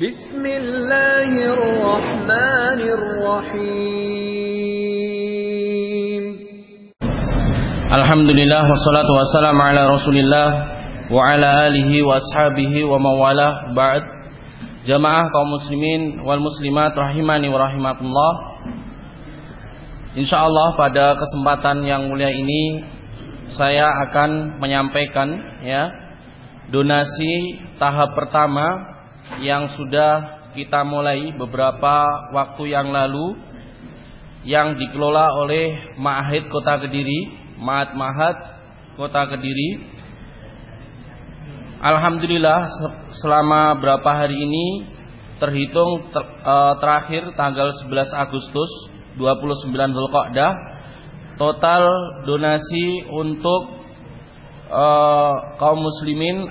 Bismillahirrahmanirrahim. Alhamdulillah wassalatu wassalamu ala Rasulillah wa ala alihi wa ashabihi wa mawalah ba'd. Jamaah kaum muslimin wal muslimat rahimani wa rahimakumullah. Insyaallah pada kesempatan yang mulia ini saya akan menyampaikan ya donasi tahap pertama yang sudah kita mulai beberapa waktu yang lalu yang dikelola oleh Ma'ahid Kota Kediri, Ma'at Mahat Kota Kediri. Alhamdulillah selama berapa hari ini terhitung ter, e, terakhir tanggal 11 Agustus 29 Zulqa'dah total donasi untuk e, kaum muslimin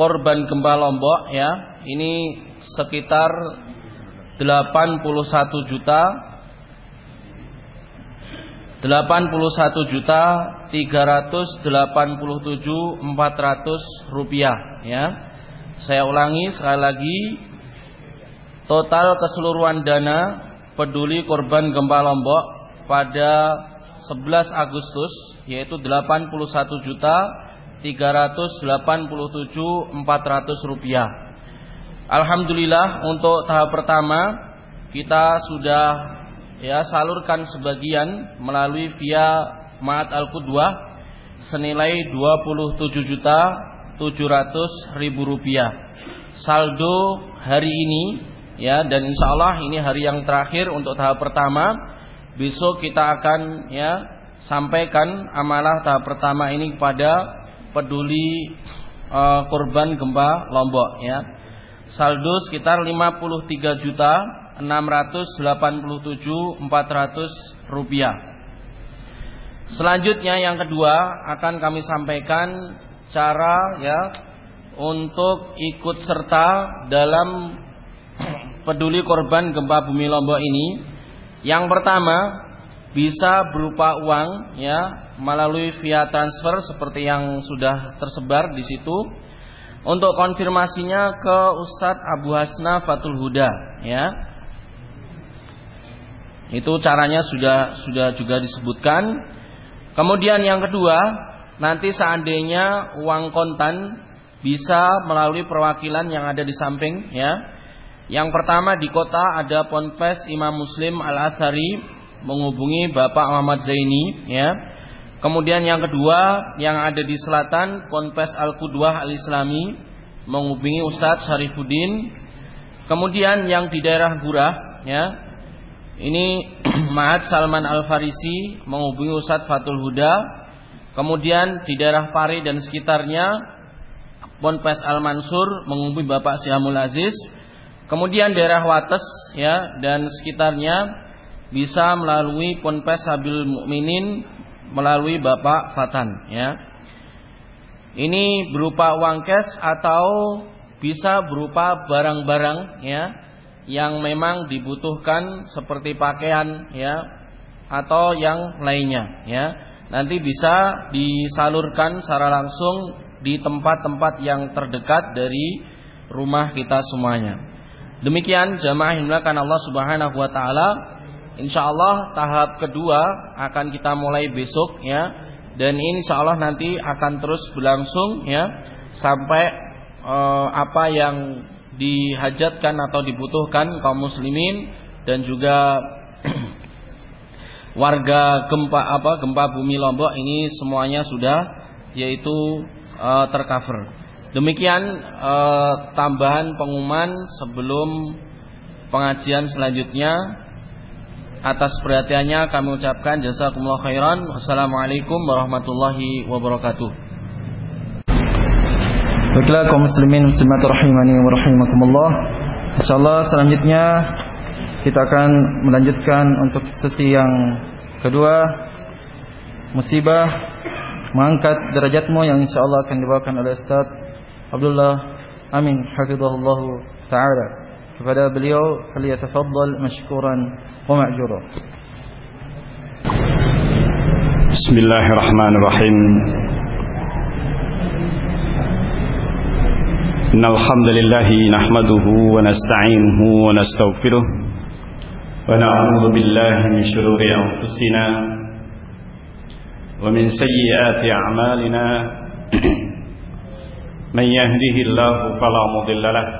korban gempa Lombok ya ini sekitar 81 juta 81 juta 387 400 rupiah ya. Saya ulangi sekali lagi total keseluruhan dana peduli korban gempa Lombok pada 11 Agustus yaitu 81 juta 387 400 rupiah. Alhamdulillah untuk tahap pertama kita sudah ya salurkan sebagian melalui via Ma'at Al-Qudwah senilai 27 juta 700 ribu rupiah. Saldo hari ini ya dan insya Allah ini hari yang terakhir untuk tahap pertama. Besok kita akan ya sampaikan amalah tahap pertama ini kepada peduli uh, korban gempa Lombok ya. Saldo sekitar 53 juta 687 400 rupiah. Selanjutnya yang kedua akan kami sampaikan cara ya untuk ikut serta dalam peduli korban gempa bumi Lombok ini. Yang pertama bisa berupa uang ya melalui via transfer seperti yang sudah tersebar di situ. Untuk konfirmasinya ke Ustadz Abu Hasna Fatul Huda ya itu caranya sudah sudah juga disebutkan. Kemudian yang kedua, nanti seandainya uang kontan bisa melalui perwakilan yang ada di samping ya. Yang pertama di kota ada Ponpes Imam Muslim Al Athari menghubungi Bapak Muhammad Zaini ya. Kemudian yang kedua yang ada di selatan Ponpes Al Qudwah Al Islami menghubungi Ustadz Syarifuddin. Kemudian yang di daerah Gurah ya ini Ma'ad Salman Al-Farisi menghubungi Ustadz Fatul Huda. Kemudian di daerah Pari dan sekitarnya Ponpes Al-Mansur menghubungi Bapak Syamul Aziz. Kemudian daerah Wates ya dan sekitarnya bisa melalui Ponpes Habil Mukminin melalui Bapak Fatan ya. Ini berupa uang cash atau bisa berupa barang-barang ya yang memang dibutuhkan seperti pakaian ya atau yang lainnya ya. Nanti bisa disalurkan secara langsung di tempat-tempat yang terdekat dari rumah kita semuanya. Demikian jamaah yang Allah Subhanahu wa taala. Insyaallah tahap kedua akan kita mulai besok ya. Dan insya Allah nanti akan terus berlangsung ya sampai uh, apa yang dihajatkan atau dibutuhkan kaum muslimin dan juga warga gempa apa gempa bumi Lombok ini semuanya sudah yaitu uh, tercover. Demikian uh, tambahan pengumuman sebelum pengajian selanjutnya. Atas perhatiannya kami ucapkan jazakumullah khairan. Wassalamualaikum warahmatullahi wabarakatuh. Baiklah kaum muslimin muslimat rahimani wa rahimakumullah. Insyaallah selanjutnya kita akan melanjutkan untuk sesi yang kedua musibah mengangkat derajatmu yang insyaallah akan dibawakan oleh Ustaz Abdullah Amin hafizahullah taala. Kepada beliau falyatafaddal mashkuran wa ma'jura. Bismillahirrahmanirrahim. إن الحمد لله نحمده ونستعينه ونستغفره ونعوذ بالله من شرور أنفسنا ومن سيئات أعمالنا من يهده الله فلا مضل له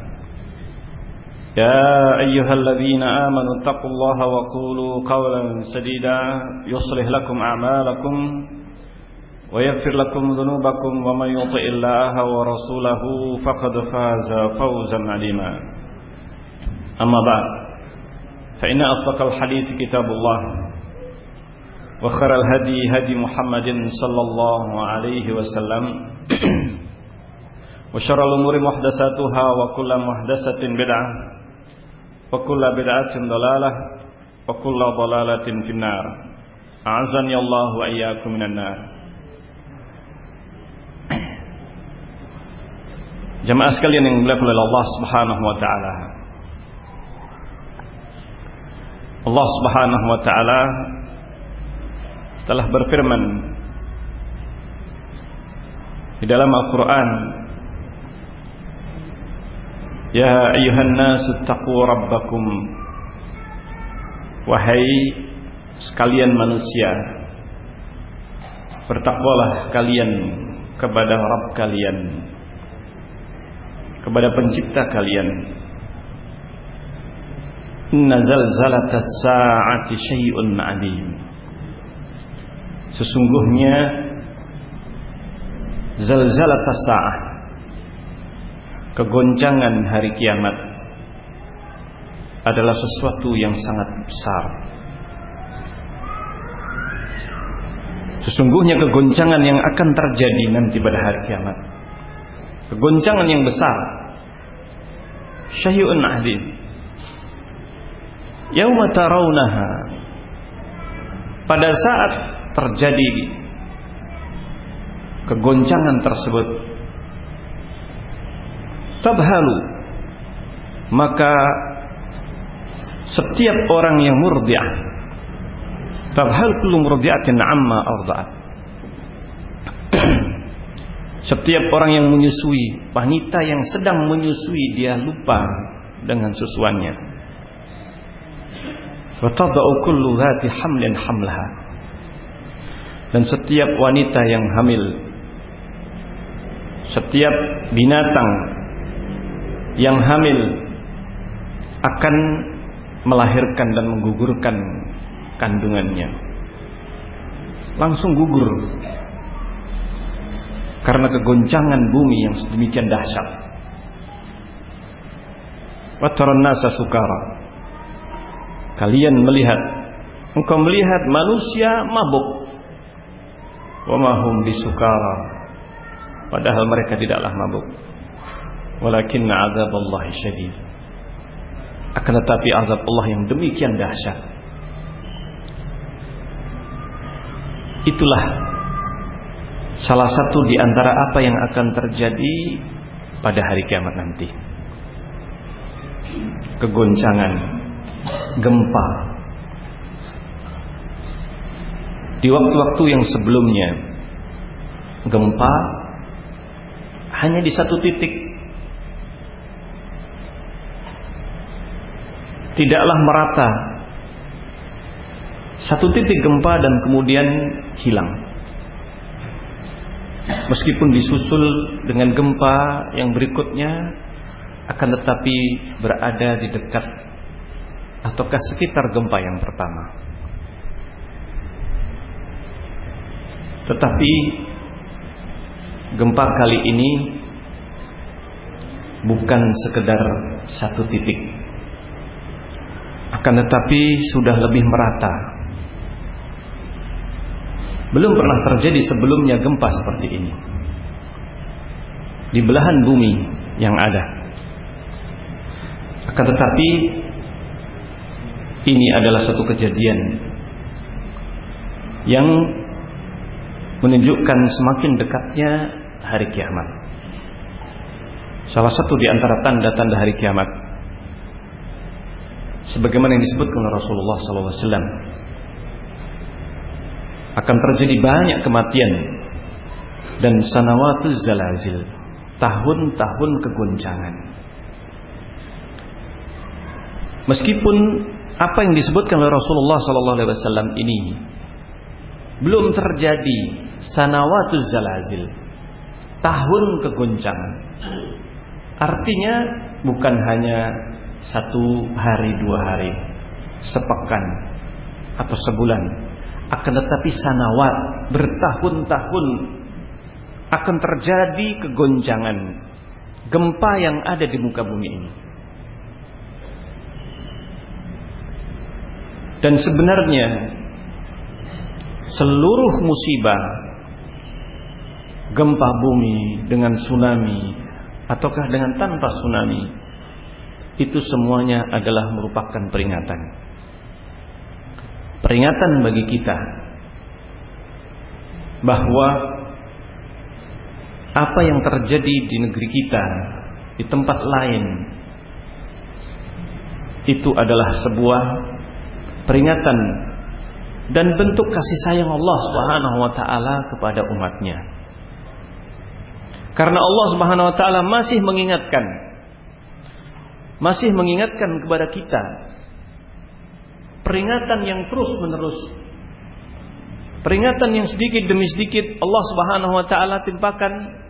يا أيها الذين آمنوا اتقوا الله وقولوا قولا سديدا يصلح لكم أعمالكم ويغفر لكم ذنوبكم ومن يطع الله ورسوله فقد فاز فوزا عليما أما بعد فإن أصدق الحديث كتاب الله وخر الهدي هدي محمد صلى الله عليه وسلم. وشر الأمور محدثاتها وكل محدثة بدعة. وكل بدعة ضلالة وكل ضلالة في النار أعزني الله وإياكم من النار Jemaah sekalian yang dimuliakan oleh Allah Subhanahu wa taala. Allah Subhanahu wa taala telah berfirman di dalam Al-Qur'an Ya ayuhan nasu taqu rabbakum Wahai sekalian manusia Bertakwalah kalian kepada Rabb kalian Kepada pencipta kalian. Inna zalzalatas sa'ati syai'un alim. Sesungguhnya Zalzalatas sa'ah Kegoncangan hari kiamat Adalah sesuatu yang sangat besar. Sesungguhnya kegoncangan yang akan terjadi nanti pada hari kiamat. Kegoncangan yang besar. Syai'un adim Yauma tarawunaha. Pada saat terjadi kegoncangan tersebut tabhalu. Maka setiap orang yang murdiah tabhal kullu murdiatin amma arda'at. Setiap orang yang menyusui wanita yang sedang menyusui dia lupa dengan susuannya. Wa kullu dhati hamlin hamlaha. Dan setiap wanita yang hamil setiap binatang yang hamil akan melahirkan dan menggugurkan kandungannya. Langsung gugur. Karena kegoncangan bumi yang sedemikian dahsyat. Wataran nasa sukara. Kalian melihat engkau melihat manusia mabuk. Wamahum bisukara. Padahal mereka tidaklah mabuk Walakin azab Allah syadid. Akan tetapi azab Allah yang demikian dahsyat. Itulah Salah satu di antara apa yang akan terjadi Pada hari kiamat nanti. Kegoncangan Gempa. Di waktu-waktu yang sebelumnya Gempa Hanya di satu titik Tidaklah merata. Satu titik gempa dan kemudian hilang. Meskipun disusul dengan gempa yang berikutnya Akan tetapi berada di dekat Ataukah sekitar gempa yang pertama. Tetapi gempa kali ini bukan sekedar satu titik. Akan tetapi sudah lebih merata. Belum pernah terjadi sebelumnya gempa seperti ini. Di belahan bumi yang ada. Akan tetapi ini adalah satu kejadian yang menunjukkan semakin dekatnya hari kiamat. Salah satu di antara tanda-tanda hari kiamat sebagaimana yang disebutkan oleh Rasulullah SAW akan terjadi banyak kematian dan sanawatuz zalazil tahun-tahun kegoncangan. Meskipun apa yang disebutkan oleh Rasulullah SAW ini belum terjadi sanawatuz zalazil tahun kegoncangan. Artinya bukan hanya satu hari dua hari sepekan atau sebulan. Akan tetapi sanawat bertahun-tahun akan terjadi kegoncangan gempa yang ada di muka bumi ini. Dan sebenarnya seluruh musibah gempa bumi dengan tsunami ataukah dengan tanpa tsunami itu semuanya adalah merupakan peringatan peringatan bagi kita bahwa apa yang terjadi di negeri kita di tempat lain itu adalah sebuah peringatan dan bentuk kasih sayang Allah Subhanahu wa taala kepada umatnya. Karena Allah Subhanahu wa taala masih mengingatkan masih mengingatkan kepada kita peringatan yang terus-menerus peringatan yang sedikit demi sedikit Allah Subhanahu wa taala timpakan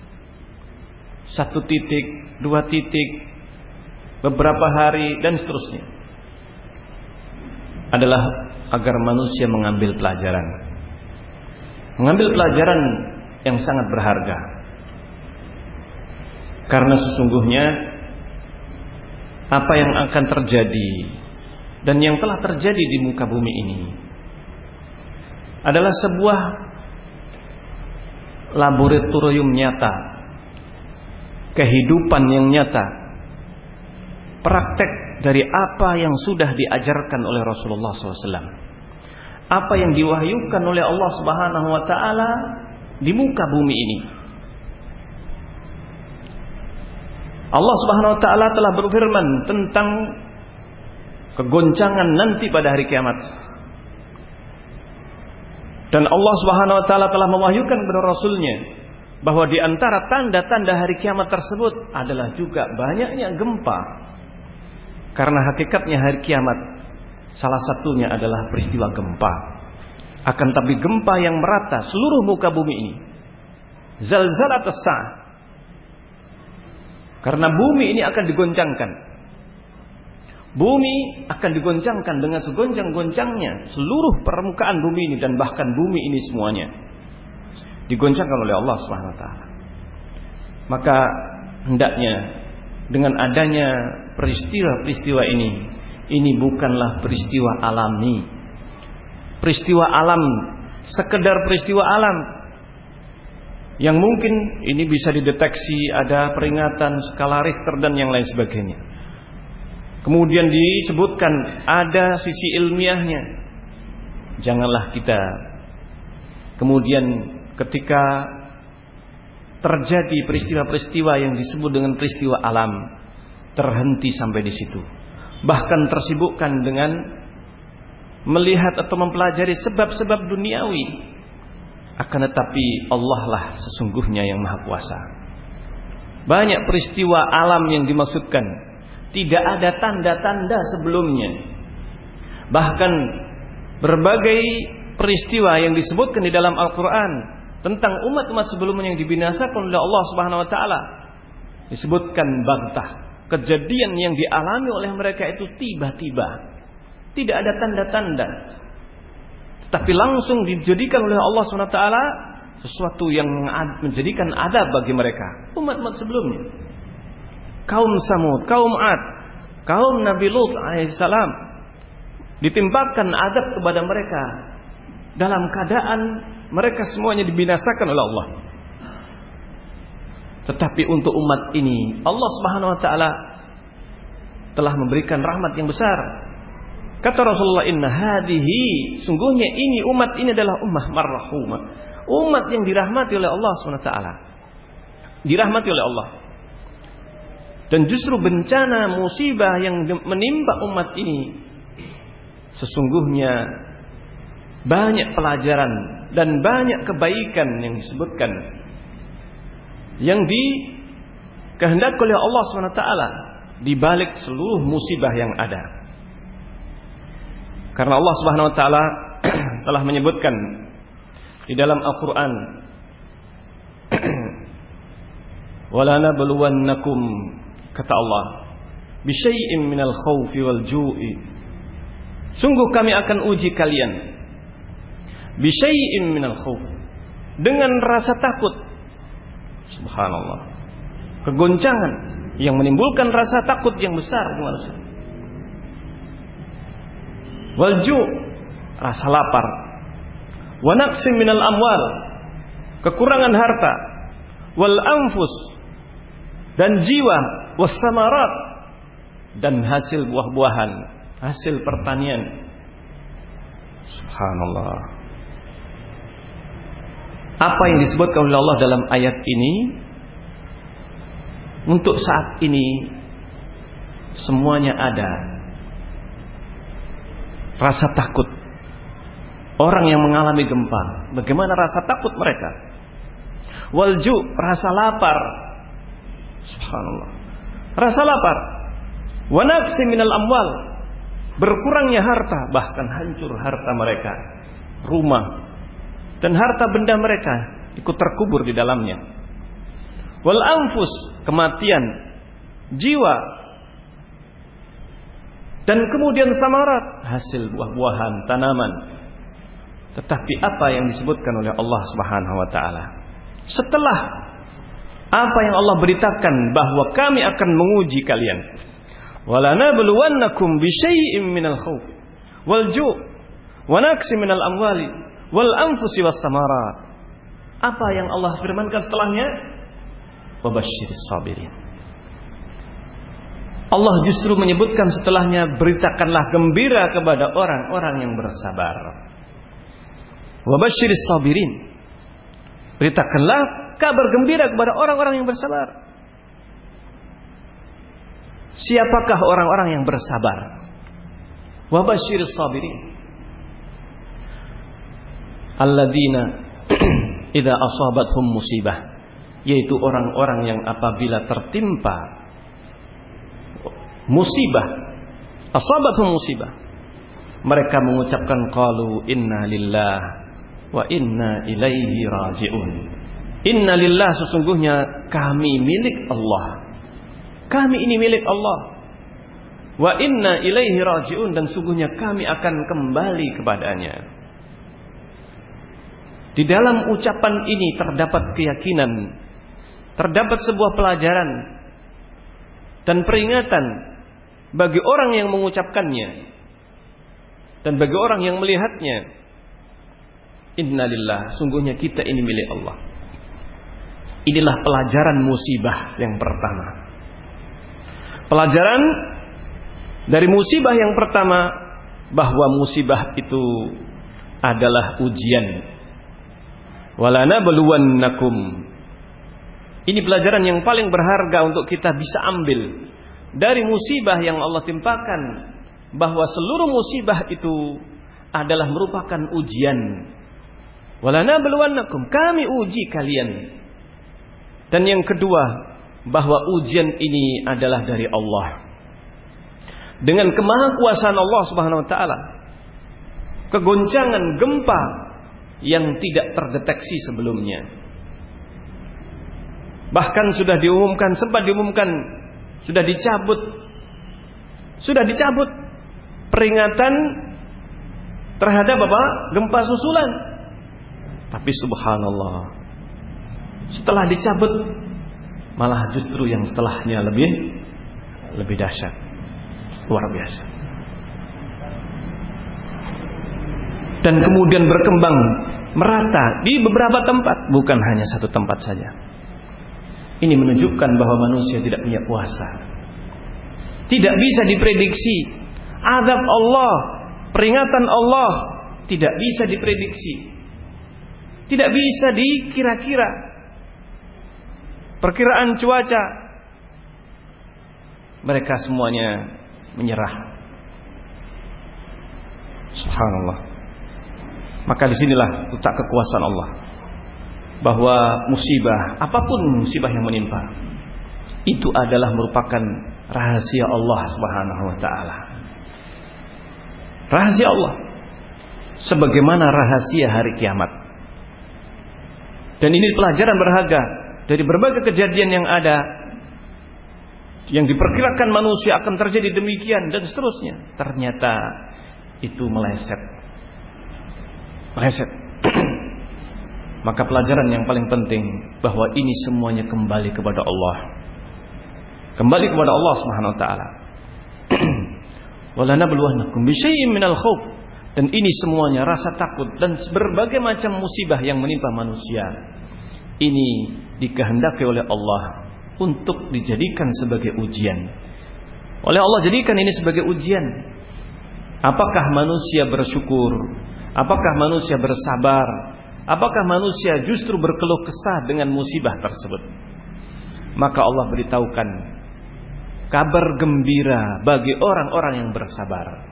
satu titik, dua titik, beberapa hari dan seterusnya adalah agar manusia mengambil pelajaran. Mengambil pelajaran yang sangat berharga. Karena sesungguhnya apa yang akan terjadi dan yang telah terjadi di muka bumi ini adalah sebuah laboratorium nyata kehidupan yang nyata praktek dari apa yang sudah diajarkan oleh Rasulullah SAW. Apa yang diwahyukan oleh Allah Subhanahu Wa Taala di muka bumi ini. Allah Subhanahu Wa Taala telah berfirman tentang kegoncangan nanti pada hari kiamat. Dan Allah Subhanahu Wa Taala telah mewahyukan kepada Rasulnya bahwa di antara tanda-tanda hari kiamat tersebut adalah juga banyaknya gempa karena hakikatnya hari kiamat salah satunya adalah peristiwa gempa. Akan tapi gempa yang merata seluruh muka bumi ini. Zalzalat sah. Karena bumi ini akan digoncangkan. Bumi akan digoncangkan dengan segoncang-goncangnya seluruh permukaan bumi ini dan bahkan bumi ini semuanya digoncangkan oleh Allah taala. Maka hendaknya dengan adanya peristiwa-peristiwa ini ini bukanlah peristiwa alami peristiwa alam sekedar peristiwa alam yang mungkin ini bisa dideteksi ada peringatan skala Richter dan yang lain sebagainya kemudian disebutkan ada sisi ilmiahnya janganlah kita kemudian ketika terjadi peristiwa-peristiwa yang disebut dengan peristiwa alam terhenti sampai di situ. Bahkan tersibukkan dengan melihat atau mempelajari sebab-sebab duniawi. Akan tetapi Allah lah sesungguhnya yang maha kuasa. Banyak peristiwa alam yang dimaksudkan. Tidak ada tanda-tanda sebelumnya. Bahkan berbagai peristiwa yang disebutkan di dalam Al-Quran tentang umat-umat sebelumnya yang dibinasakan oleh Allah Subhanahu Wa Taala disebutkan bagtah kejadian yang dialami oleh mereka itu tiba-tiba tidak ada tanda-tanda tapi langsung dijadikan oleh Allah Taala sesuatu yang menjadikan adab bagi mereka. Umat-umat sebelumnya. Kaum Samud kaum Ad kaum Nabi Lut alaihissalam ditimpakan adab kepada mereka. Dalam keadaan mereka semuanya dibinasakan oleh Allah. Tetapi untuk umat ini Allah Subhanahu wa taala telah memberikan rahmat yang besar. Kata Rasulullah inna hadihi sungguhnya ini umat ini adalah ummah marhumah. Umat yang dirahmati oleh Allah taala. Dirahmati oleh Allah. Dan justru bencana musibah yang menimpa umat ini sesungguhnya banyak pelajaran dan banyak kebaikan yang disebutkan yang dikehendaki oleh Allah SWT di balik seluruh musibah yang ada. Karena Allah Subhanahu wa taala telah menyebutkan di dalam Al-Qur'an Wala nabluwannakum kata Allah bisyai'in minal khaufi wal ju'i Sungguh kami akan uji kalian bisyai'in minal khauf dengan rasa takut Subhanallah. Kegoncangan yang menimbulkan rasa takut yang besar di manusia. Walju rasa lapar. Wa naqsim minal amwal kekurangan harta. Wal anfus dan jiwa was samarat dan hasil buah-buahan, hasil pertanian. Subhanallah. Apa yang disebutkan oleh Allah dalam ayat ini untuk saat ini semuanya ada rasa takut. Orang yang mengalami gempa bagaimana rasa takut mereka? Walju rasa lapar. Subhanallah. Rasa lapar. Wanaksi minal amwal. Berkurangnya harta bahkan hancur harta mereka. Rumah. Dan harta benda mereka ikut terkubur di dalamnya. Wal anfus kematian. Jiwa dan kemudian samarat hasil buah-buahan tanaman. Tetapi apa yang disebutkan oleh Allah Subhanahu wa taala setelah apa yang Allah beritakan bahwa kami akan menguji kalian. Walanabluwannakum bisyai'im minal khauf wal ju' wa naqsi minal amwali wal anfusi was samarat. Apa yang Allah firmankan setelahnya? Wabasyiris sabirin. Allah justru menyebutkan setelahnya beritakanlah gembira kepada orang-orang yang bersabar. Wabasyiris sabirin. Beritakanlah kabar gembira kepada orang-orang yang bersabar. Siapakah orang-orang yang bersabar? Wabasyiris sabirin alladzina idza asabathum musibah yaitu orang-orang yang apabila tertimpa musibah. Asabathum musibah. Mereka mengucapkan qalu inna lillah wa inna ilaihi rajiun. Inna lillah sesungguhnya kami milik Allah. Kami ini milik Allah. Wa inna ilaihi rajiun dan sungguhnya kami akan kembali kepadanya. Di dalam ucapan ini terdapat keyakinan, terdapat sebuah pelajaran dan peringatan bagi orang yang mengucapkannya dan bagi orang yang melihatnya. Innalillah, sungguhnya kita ini milik Allah. Inilah pelajaran musibah yang pertama. Pelajaran dari musibah yang pertama bahwa musibah itu adalah ujian walana beluwannakum. Ini pelajaran yang paling berharga untuk kita bisa ambil dari musibah yang Allah timpakan bahwa seluruh musibah itu adalah merupakan ujian. Walana beluwannakum, kami uji kalian. Dan yang kedua, bahwa ujian ini adalah dari Allah. Dengan kemahakuasaan Allah Subhanahu wa taala. Kegoncangan gempa yang tidak terdeteksi sebelumnya. Bahkan sudah diumumkan, sempat diumumkan, sudah dicabut, sudah dicabut peringatan terhadap apa? Gempa susulan. Tapi subhanallah. Setelah dicabut malah justru yang setelahnya lebih lebih dahsyat. Luar biasa. Dan kemudian berkembang merata di beberapa tempat, bukan hanya satu tempat saja. Ini menunjukkan bahwa manusia tidak punya kuasa. Tidak bisa diprediksi. Adab Allah, peringatan Allah tidak bisa diprediksi. Tidak bisa dikira-kira. Perkiraan cuaca mereka semuanya menyerah. Subhanallah. Maka di sinilah letak kekuasaan Allah. Bahwa musibah, apa pun musibah yang menimpa, itu adalah merupakan rahasia Allah Subhanahu wa taala. Rahasia Allah. Sebagaimana rahasia hari kiamat. Dan ini pelajaran berharga dari berbagai kejadian yang ada yang diperkirakan manusia akan terjadi demikian dan seterusnya. Ternyata itu meleset. Meleset. Maka pelajaran yang paling penting bahwa ini semuanya kembali kepada Allah. Kembali kepada Allah Subhanahu wa taala. Wala nabluwannakum bisyai'in minal khauf. Dan ini semuanya rasa takut dan berbagai macam musibah yang menimpa manusia. Ini dikehendaki oleh Allah untuk dijadikan sebagai ujian. Oleh Allah jadikan ini sebagai ujian. Apakah manusia bersyukur? Apakah manusia bersabar? Apakah manusia justru berkeluh kesah dengan musibah tersebut? Maka Allah beritahukan kabar gembira bagi orang-orang yang bersabar.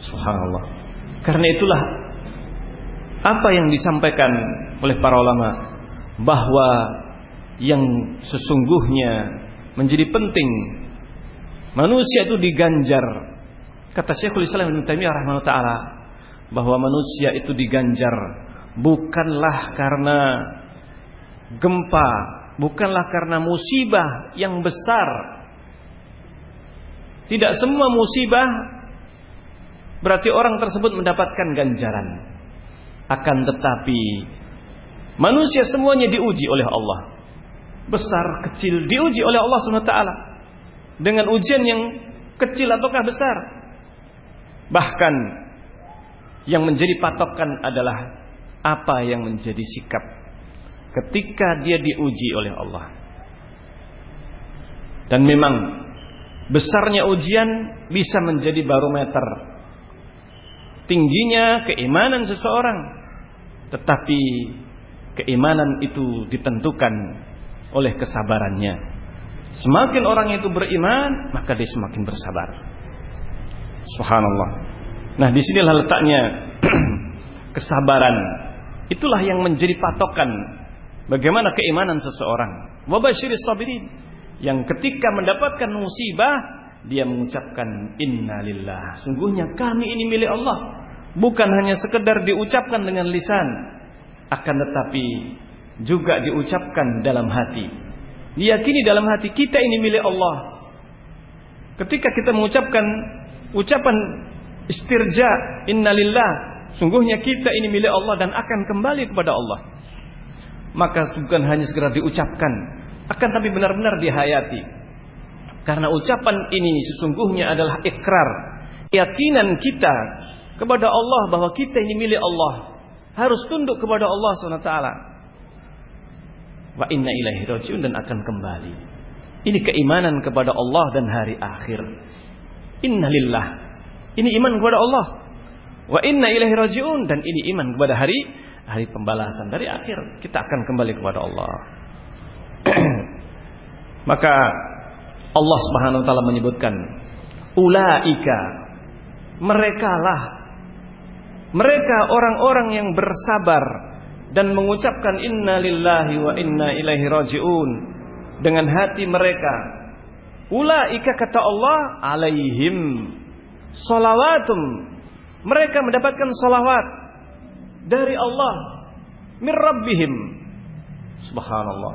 Subhanallah. Karena itulah apa yang disampaikan oleh para ulama bahwa yang sesungguhnya menjadi penting manusia itu diganjar kata Syekhul Islam Ibnu Taimiyah rahimahullah taala bahwa manusia itu diganjar bukanlah karena gempa, bukanlah karena musibah yang besar. Tidak semua musibah berarti orang tersebut mendapatkan ganjaran. Akan tetapi manusia semuanya diuji oleh Allah. Besar, kecil diuji oleh Allah SWT dengan ujian yang kecil ataukah besar. Bahkan yang menjadi patokan adalah apa yang menjadi sikap ketika dia diuji oleh Allah. Dan memang besarnya ujian bisa menjadi barometer tingginya keimanan seseorang. Tetapi keimanan itu ditentukan oleh kesabarannya. Semakin orang itu beriman, maka dia semakin bersabar. Subhanallah. Nah, di sinilah letaknya kesabaran. Itulah yang menjadi patokan bagaimana keimanan seseorang. Wabashiris sabirin. Yang ketika mendapatkan musibah, dia mengucapkan innalillah. Sungguhnya kami ini milik Allah. Bukan hanya sekedar diucapkan dengan lisan, akan tetapi juga diucapkan dalam hati. Diyakini dalam hati kita ini milik Allah. Ketika kita mengucapkan ucapan istirja innalillah. Sungguhnya kita ini milik Allah dan akan kembali kepada Allah. Maka bukan hanya segera diucapkan akan tapi benar-benar dihayati. Karena ucapan ini sesungguhnya adalah ikrar keyakinan kita kepada Allah bahwa kita ini milik Allah harus tunduk kepada Allah SWT. Wa inna ilaihi rajiun dan akan kembali. Ini keimanan kepada Allah dan hari akhir. Innalillah ini iman kepada Allah. Wa inna ilaihi rajiun. Dan ini iman kepada hari hari pembalasan. Dari akhir kita akan kembali kepada Allah. Maka Allah Subhanahu wa taala menyebutkan ulaika. Merekalah. Mereka orang-orang yang bersabar dan mengucapkan inna lillahi wa inna ilaihi rajiun. Dengan hati mereka ulaika kata Allah alaihim Salawatum. Mereka mendapatkan salawat dari Allah. Min. Subhanallah.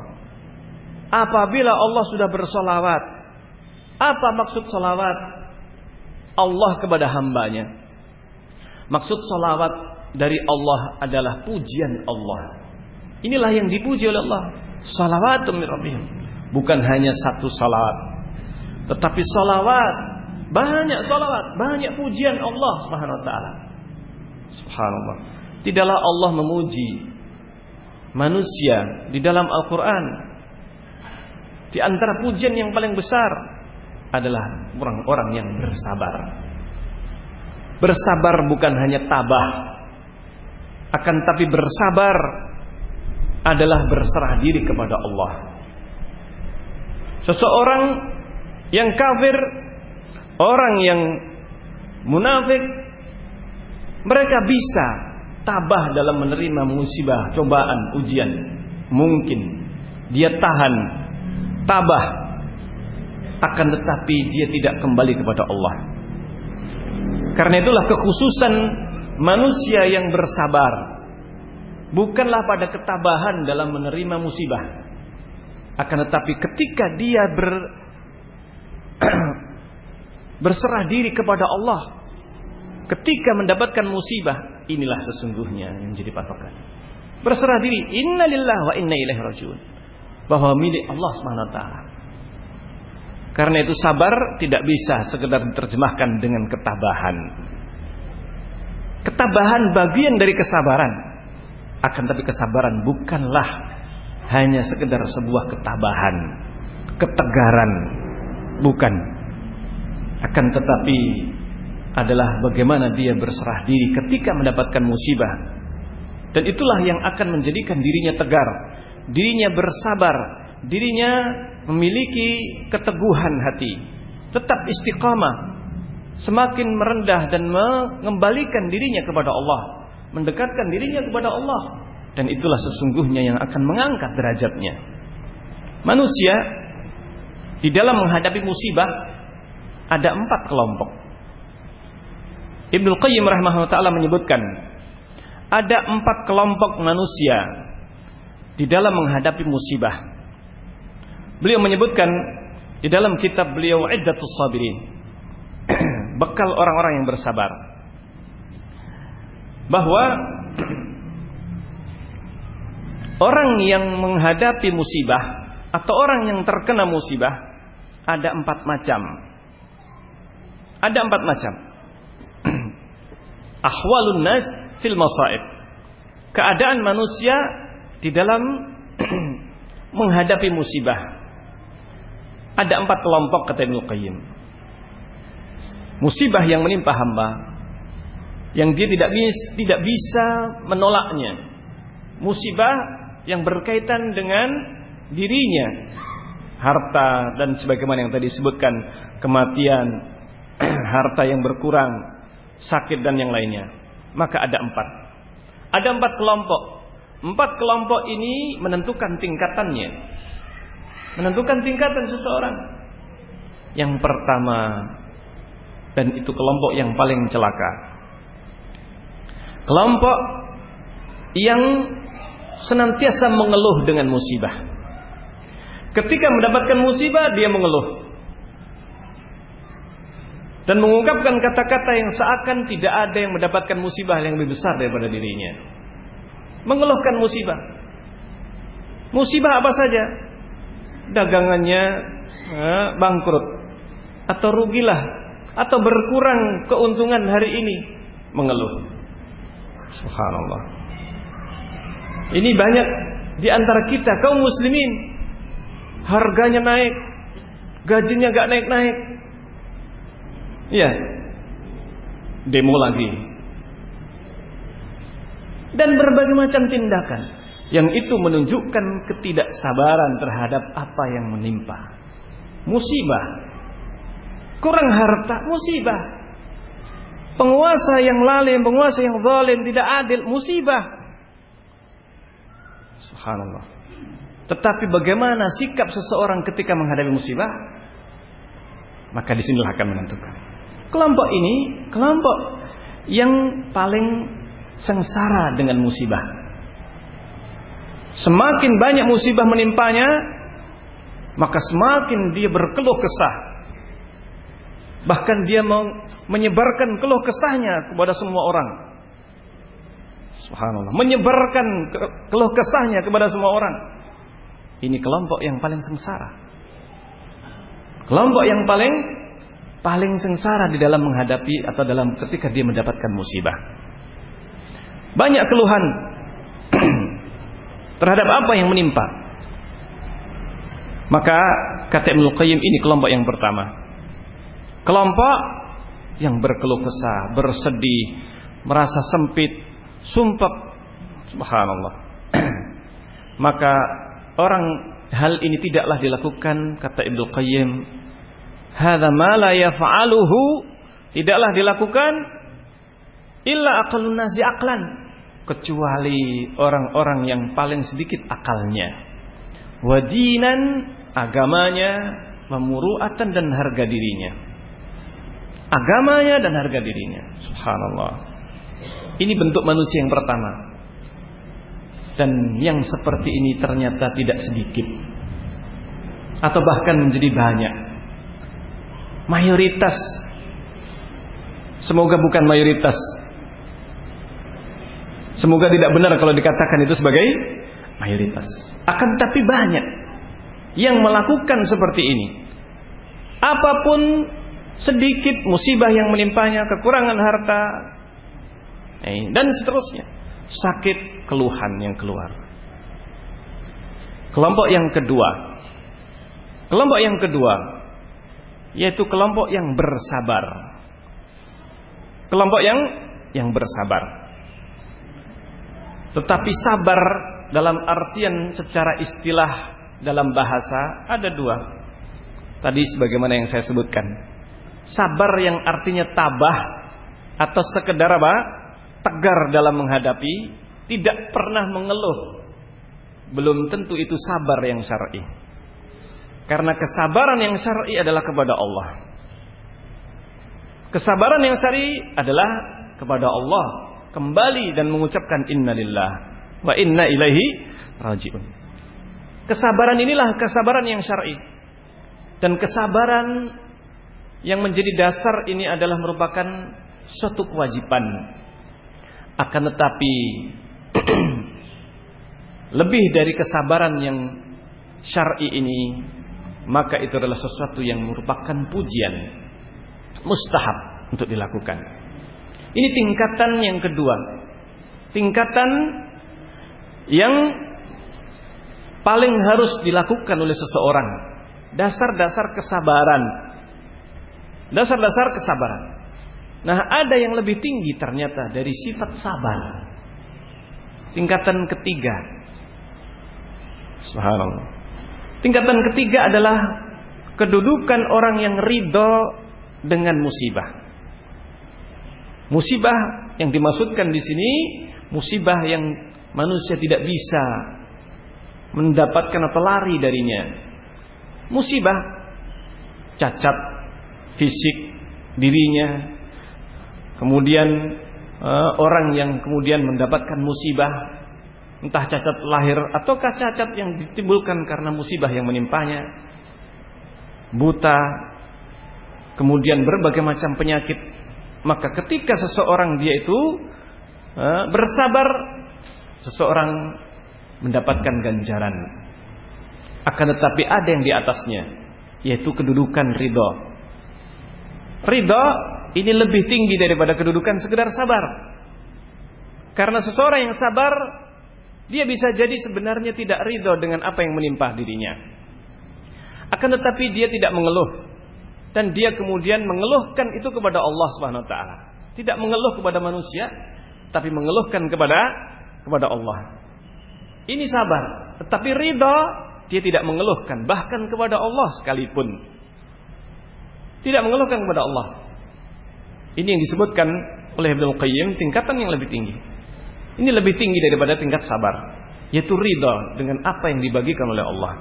Apabila Allah sudah bersolawat. Apa maksud solawat? Allah kepada hambanya. Maksud solawat dari Allah adalah pujian Allah. Inilah yang dipuji oleh Allah. Salawatum min. Bukan hanya satu salawat. Tetapi salawat. Banyak salawat. Banyak pujian Allah subhanahu wa ta'ala. Subhanallah. Tidaklah Allah memuji manusia di dalam Al-Quran. Di antara pujian yang paling besar adalah orang-orang yang bersabar. Bersabar bukan hanya tabah, akan tapi bersabar adalah berserah diri kepada Allah. Seseorang yang kafir, orang yang munafik, mereka bisa tabah dalam menerima musibah, cobaan, ujian. Mungkin dia tahan, tabah, akan tetapi dia tidak kembali kepada Allah. Karena itulah kekhususan manusia yang bersabar bukanlah pada ketabahan dalam menerima musibah. Akan tetapi ketika dia ber berserah diri kepada Allah, ketika mendapatkan musibah, inilah sesungguhnya yang menjadi patokan. Berserah diri, innalillah wa inna ilaihi rajiun. Bahwa milik Allah Subhanahu wa taala. Karena itu sabar tidak bisa sekedar diterjemahkan dengan ketabahan. Ketabahan bagian dari kesabaran. Akan tapi kesabaran bukanlah hanya sekedar sebuah ketabahan, ketegaran, bukan. Akan tetapi adalah bagaimana dia berserah diri ketika mendapatkan musibah. Dan itulah yang akan menjadikan dirinya tegar, dirinya bersabar, dirinya memiliki keteguhan hati, tetap istiqamah, semakin merendah dan mengembalikan dirinya kepada Allah, mendekatkan dirinya kepada Allah, dan itulah sesungguhnya yang akan mengangkat derajatnya. Manusia di dalam menghadapi musibah ada empat kelompok. Ibnu Qayyim rahimahullah taala menyebutkan ada empat kelompok manusia di dalam menghadapi musibah. Beliau menyebutkan di dalam kitab beliau Iddatus Sabirin bekal orang-orang yang bersabar bahwa orang yang menghadapi musibah atau orang yang terkena musibah ada empat macam ada empat macam ahwalun nas fil masaib keadaan manusia di dalam menghadapi musibah ada empat kelompok kata Ibnu Qayyim. Musibah yang menimpa hamba yang dia tidak bisa, tidak bisa menolaknya. Musibah yang berkaitan dengan dirinya, harta dan sebagaimana yang tadi disebutkan, kematian, harta yang berkurang, sakit dan yang lainnya. Maka ada empat. Ada empat kelompok. Empat kelompok ini menentukan tingkatannya menentukan tingkatan seseorang. Yang pertama dan itu kelompok yang paling celaka. Kelompok yang senantiasa mengeluh dengan musibah. Ketika mendapatkan musibah dia mengeluh. Dan mengungkapkan kata-kata yang seakan tidak ada yang mendapatkan musibah yang lebih besar daripada dirinya. Mengeluhkan musibah. Musibah apa saja? dagangannya eh, bangkrut atau rugilah atau berkurang keuntungan hari ini mengeluh. Subhanallah. Ini banyak di antara kita kaum muslimin harganya naik, gajinya gak naik-naik. Iya. Demo lagi. Dan berbagai macam tindakan yang itu menunjukkan ketidaksabaran terhadap apa yang menimpa. Musibah. Kurang harta, musibah. Penguasa yang lalai, penguasa yang zalim, tidak adil, musibah. Subhanallah. Tetapi bagaimana sikap seseorang ketika menghadapi musibah? Maka di sinilah akan menentukan. Kelompok ini, kelompok yang paling sengsara dengan musibah. Semakin banyak musibah menimpanya, maka semakin dia berkeluh kesah. Bahkan dia menyebarkan keluh kesahnya kepada semua orang. Subhanallah, menyebarkan keluh kesahnya kepada semua orang. Ini kelompok yang paling sengsara. Kelompok yang paling paling sengsara di dalam menghadapi atau dalam ketika dia mendapatkan musibah. Banyak keluhan terhadap apa yang menimpa. Maka kata Ibnu Qayyim ini kelompok yang pertama. Kelompok yang berkeluh kesah, bersedih, merasa sempit, sumpah subhanallah. Maka orang hal ini tidaklah dilakukan kata Ibnu Qayyim hadza ma la yaf'aluhu. Tidaklah dilakukan illa aqallun nasi aqlan. Kecuali orang-orang yang paling sedikit akalnya. Wadinan agamanya memuruatan dan harga dirinya. Agamanya dan harga dirinya. Subhanallah. Ini bentuk manusia yang pertama. Dan yang seperti ini ternyata tidak sedikit. Atau bahkan menjadi banyak mayoritas. Semoga bukan mayoritas. Semoga tidak benar kalau dikatakan itu sebagai mayoritas. Akan tapi banyak yang melakukan seperti ini. Apa pun sedikit musibah yang menimpanya kekurangan harta eh, dan seterusnya. Sakit keluhan yang keluar. Kelompok yang kedua. Kelompok yang kedua yaitu kelompok yang bersabar. Kelompok yang yang bersabar. Tetapi sabar dalam artian secara istilah dalam bahasa ada dua. Tadi sebagaimana yang saya sebutkan. Sabar yang artinya tabah atau sekedar apa? Tegar dalam menghadapi, tidak pernah mengeluh. Belum tentu itu sabar yang syar'i. Karena kesabaran yang syar'i adalah kepada Allah. Kesabaran yang syar'i adalah kepada Allah, kembali dan mengucapkan innalillah wa inna ilaihi rajiun. Kesabaran inilah kesabaran yang syar'i. Dan kesabaran yang menjadi dasar ini adalah merupakan suatu kewajiban. Akan tetapi lebih dari kesabaran yang syar'i ini maka itu adalah sesuatu yang merupakan pujian mustahab untuk dilakukan. Ini tingkatan yang kedua. Tingkatan yang paling harus dilakukan oleh seseorang. Dasar-dasar kesabaran. Dasar-dasar kesabaran. Nah, ada yang lebih tinggi ternyata dari sifat sabar. Tingkatan ketiga. Subhanallah. Tingkatan ketiga adalah kedudukan orang yang ridho dengan musibah. Musibah yang dimaksudkan di sini musibah yang manusia tidak bisa mendapatkan atau lari darinya. Musibah cacat fisik dirinya. Kemudian uh, orang yang kemudian mendapatkan musibah entah cacat lahir ataukah cacat yang ditimbulkan karena musibah yang menimpanya, buta, kemudian berbagai macam penyakit. Maka ketika seseorang dia itu uh, bersabar, seseorang mendapatkan ganjaran. Akan tetapi ada yang di atasnya, yaitu kedudukan ridho. Ridho ini lebih tinggi daripada kedudukan sekedar sabar. Karena seseorang yang sabar dia bisa jadi sebenarnya tidak ridho dengan apa yang menimpa dirinya. Akan tetapi dia tidak mengeluh. Dan dia kemudian mengeluhkan itu kepada Allah Subhanahu taala. Tidak mengeluh kepada manusia, tapi mengeluhkan kepada kepada Allah. Ini sabar, tetapi ridho dia tidak mengeluhkan bahkan kepada Allah sekalipun. Tidak mengeluhkan kepada Allah. Ini yang disebutkan oleh Ibnu Qayyim tingkatan yang lebih tinggi. Ini lebih tinggi daripada tingkat sabar, yaitu ridho dengan apa yang dibagikan oleh Allah.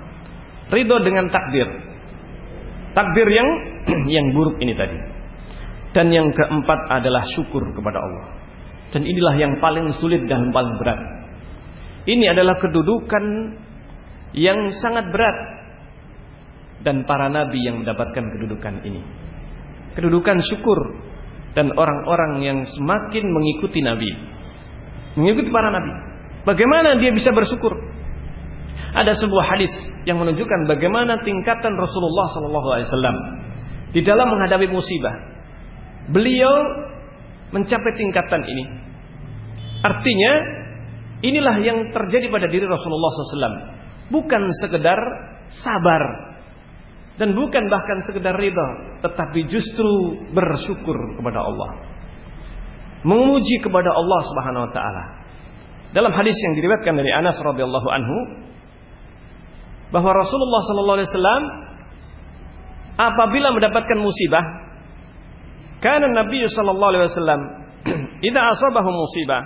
Ridho dengan takdir. Takdir yang yang buruk ini tadi. Dan yang keempat adalah syukur kepada Allah. Dan inilah yang paling sulit dan paling berat. Ini adalah kedudukan yang sangat berat dan para nabi yang mendapatkan kedudukan ini. Kedudukan syukur dan orang-orang yang semakin mengikuti nabi Mengikuti para nabi. Bagaimana dia bisa bersyukur? Ada sebuah hadis yang menunjukkan bagaimana tingkatan Rasulullah wasallam di dalam menghadapi musibah. Beliau mencapai tingkatan ini. Artinya inilah yang terjadi pada diri Rasulullah SAW. Bukan sekedar sabar dan bukan bahkan sekedar ridha, tetapi justru bersyukur kepada Allah. Memuji kepada Allah Subhanahu wa taala. Dalam hadis yang diriwayatkan dari Anas radhiyallahu anhu bahwa Rasulullah sallallahu alaihi wasallam apabila mendapatkan musibah karena Nabi sallallahu alaihi wasallam idza asabahu musibah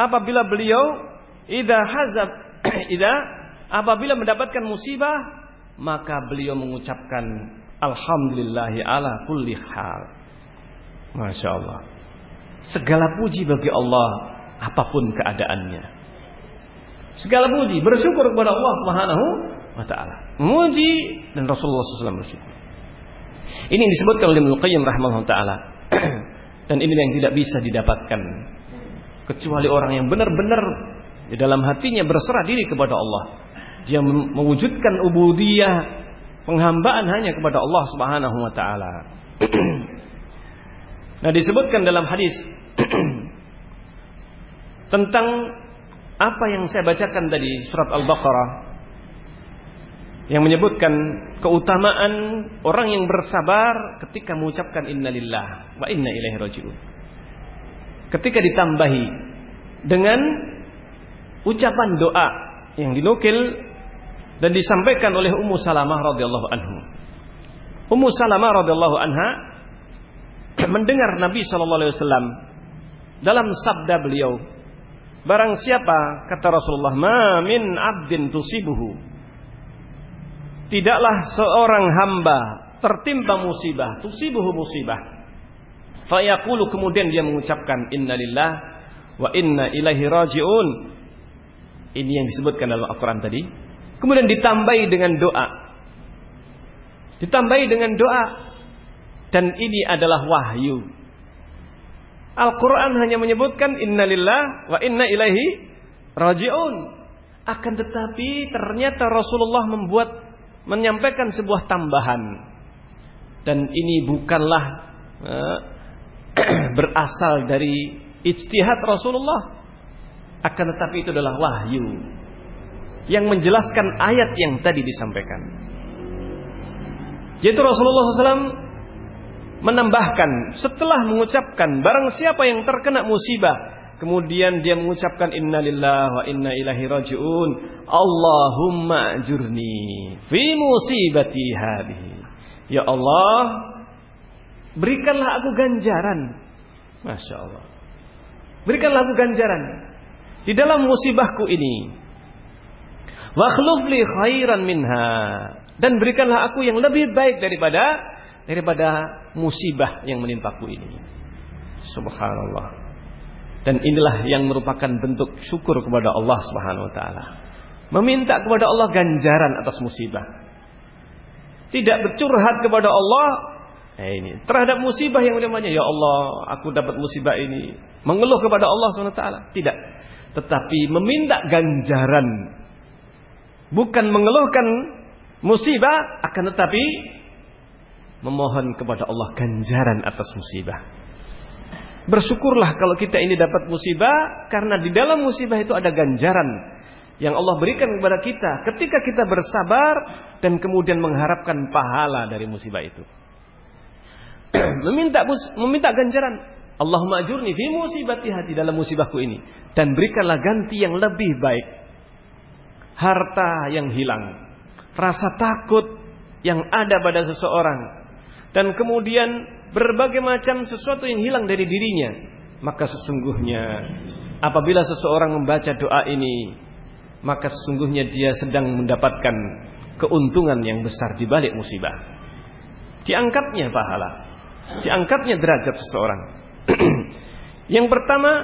apabila beliau idza hazab idza apabila mendapatkan musibah maka beliau mengucapkan alhamdulillahi ala kulli hal Masya Allah segala puji bagi Allah apa pun keadaannya segala puji bersyukur kepada Allah Subhanahu wa taala. Memuji dan Rasulullah SAW bersyukur. Ini yang disebutkan oleh Ibnu Qayyim rahimahullah taala. dan ini yang tidak bisa didapatkan kecuali orang yang benar-benar di dalam hatinya berserah diri kepada Allah. Dia mewujudkan ubudiyah penghambaan hanya kepada Allah Subhanahu wa taala. nah, disebutkan dalam hadis tentang apa yang saya bacakan tadi surat Al-Baqarah yang menyebutkan keutamaan orang yang bersabar ketika mengucapkan innalillah wa inna ilaihi rajiun. Ketika ditambahi dengan ucapan doa yang dinukil dan disampaikan oleh Ummu Salamah radhiyallahu anhu. Ummu Salamah radhiyallahu anha mendengar Nabi sallallahu alaihi wasallam dalam sabda beliau, barang siapa kata Rasulullah, "Ma min 'abdin tusibuhu tidaklah seorang hamba tertimpa musibah, tusibuhu musibah. Fayaqulu kemudian dia mengucapkan innalillah wa inna ilaihi rajiun. Ini yang disebutkan dalam Al-Qur'an tadi. Kemudian ditambahi dengan doa. Ditambahi dengan doa dan ini adalah wahyu. Al-Quran hanya menyebutkan innalillah wa inna ilaihi rajiun. Akan tetapi ternyata Rasulullah membuat menyampaikan sebuah tambahan dan ini bukanlah uh, berasal dari ijtihad Rasulullah akan tetapi itu adalah wahyu yang menjelaskan ayat yang tadi disampaikan yaitu Rasulullah SAW menambahkan setelah mengucapkan barang siapa yang terkena musibah Kemudian dia mengucapkan innalillah wa inna ilahi rajiun. Allahumma ajurni fi musibati hadhihi. Ya Allah, berikanlah aku ganjaran. Masya Allah. Berikanlah aku ganjaran. Di dalam musibahku ini. Wa li khairan minha. Dan berikanlah aku yang lebih baik daripada daripada musibah yang menimpaku ini. Subhanallah. Dan inilah yang merupakan bentuk syukur kepada Allah Subhanahu wa taala. Meminta kepada Allah ganjaran atas musibah. Tidak bercurhat kepada Allah eh ini terhadap musibah yang namanya ya Allah, aku dapat musibah ini. Mengeluh kepada Allah Subhanahu wa taala. Tidak. Tetapi meminta ganjaran. Bukan mengeluhkan musibah akan tetapi memohon kepada Allah ganjaran atas musibah. Bersyukurlah kalau kita ini dapat musibah karena di dalam musibah itu ada ganjaran yang Allah berikan kepada kita ketika kita bersabar dan kemudian mengharapkan pahala dari musibah itu. meminta meminta ganjaran. Allahumma ajurni fi musibati hati dalam musibahku ini dan berikanlah ganti yang lebih baik. Harta yang hilang, rasa takut yang ada pada seseorang dan kemudian berbagai macam sesuatu yang hilang dari dirinya, maka sesungguhnya apabila seseorang membaca doa ini, maka sesungguhnya dia sedang mendapatkan keuntungan yang besar di balik musibah. Diangkatnya pahala, diangkatnya derajat seseorang. yang pertama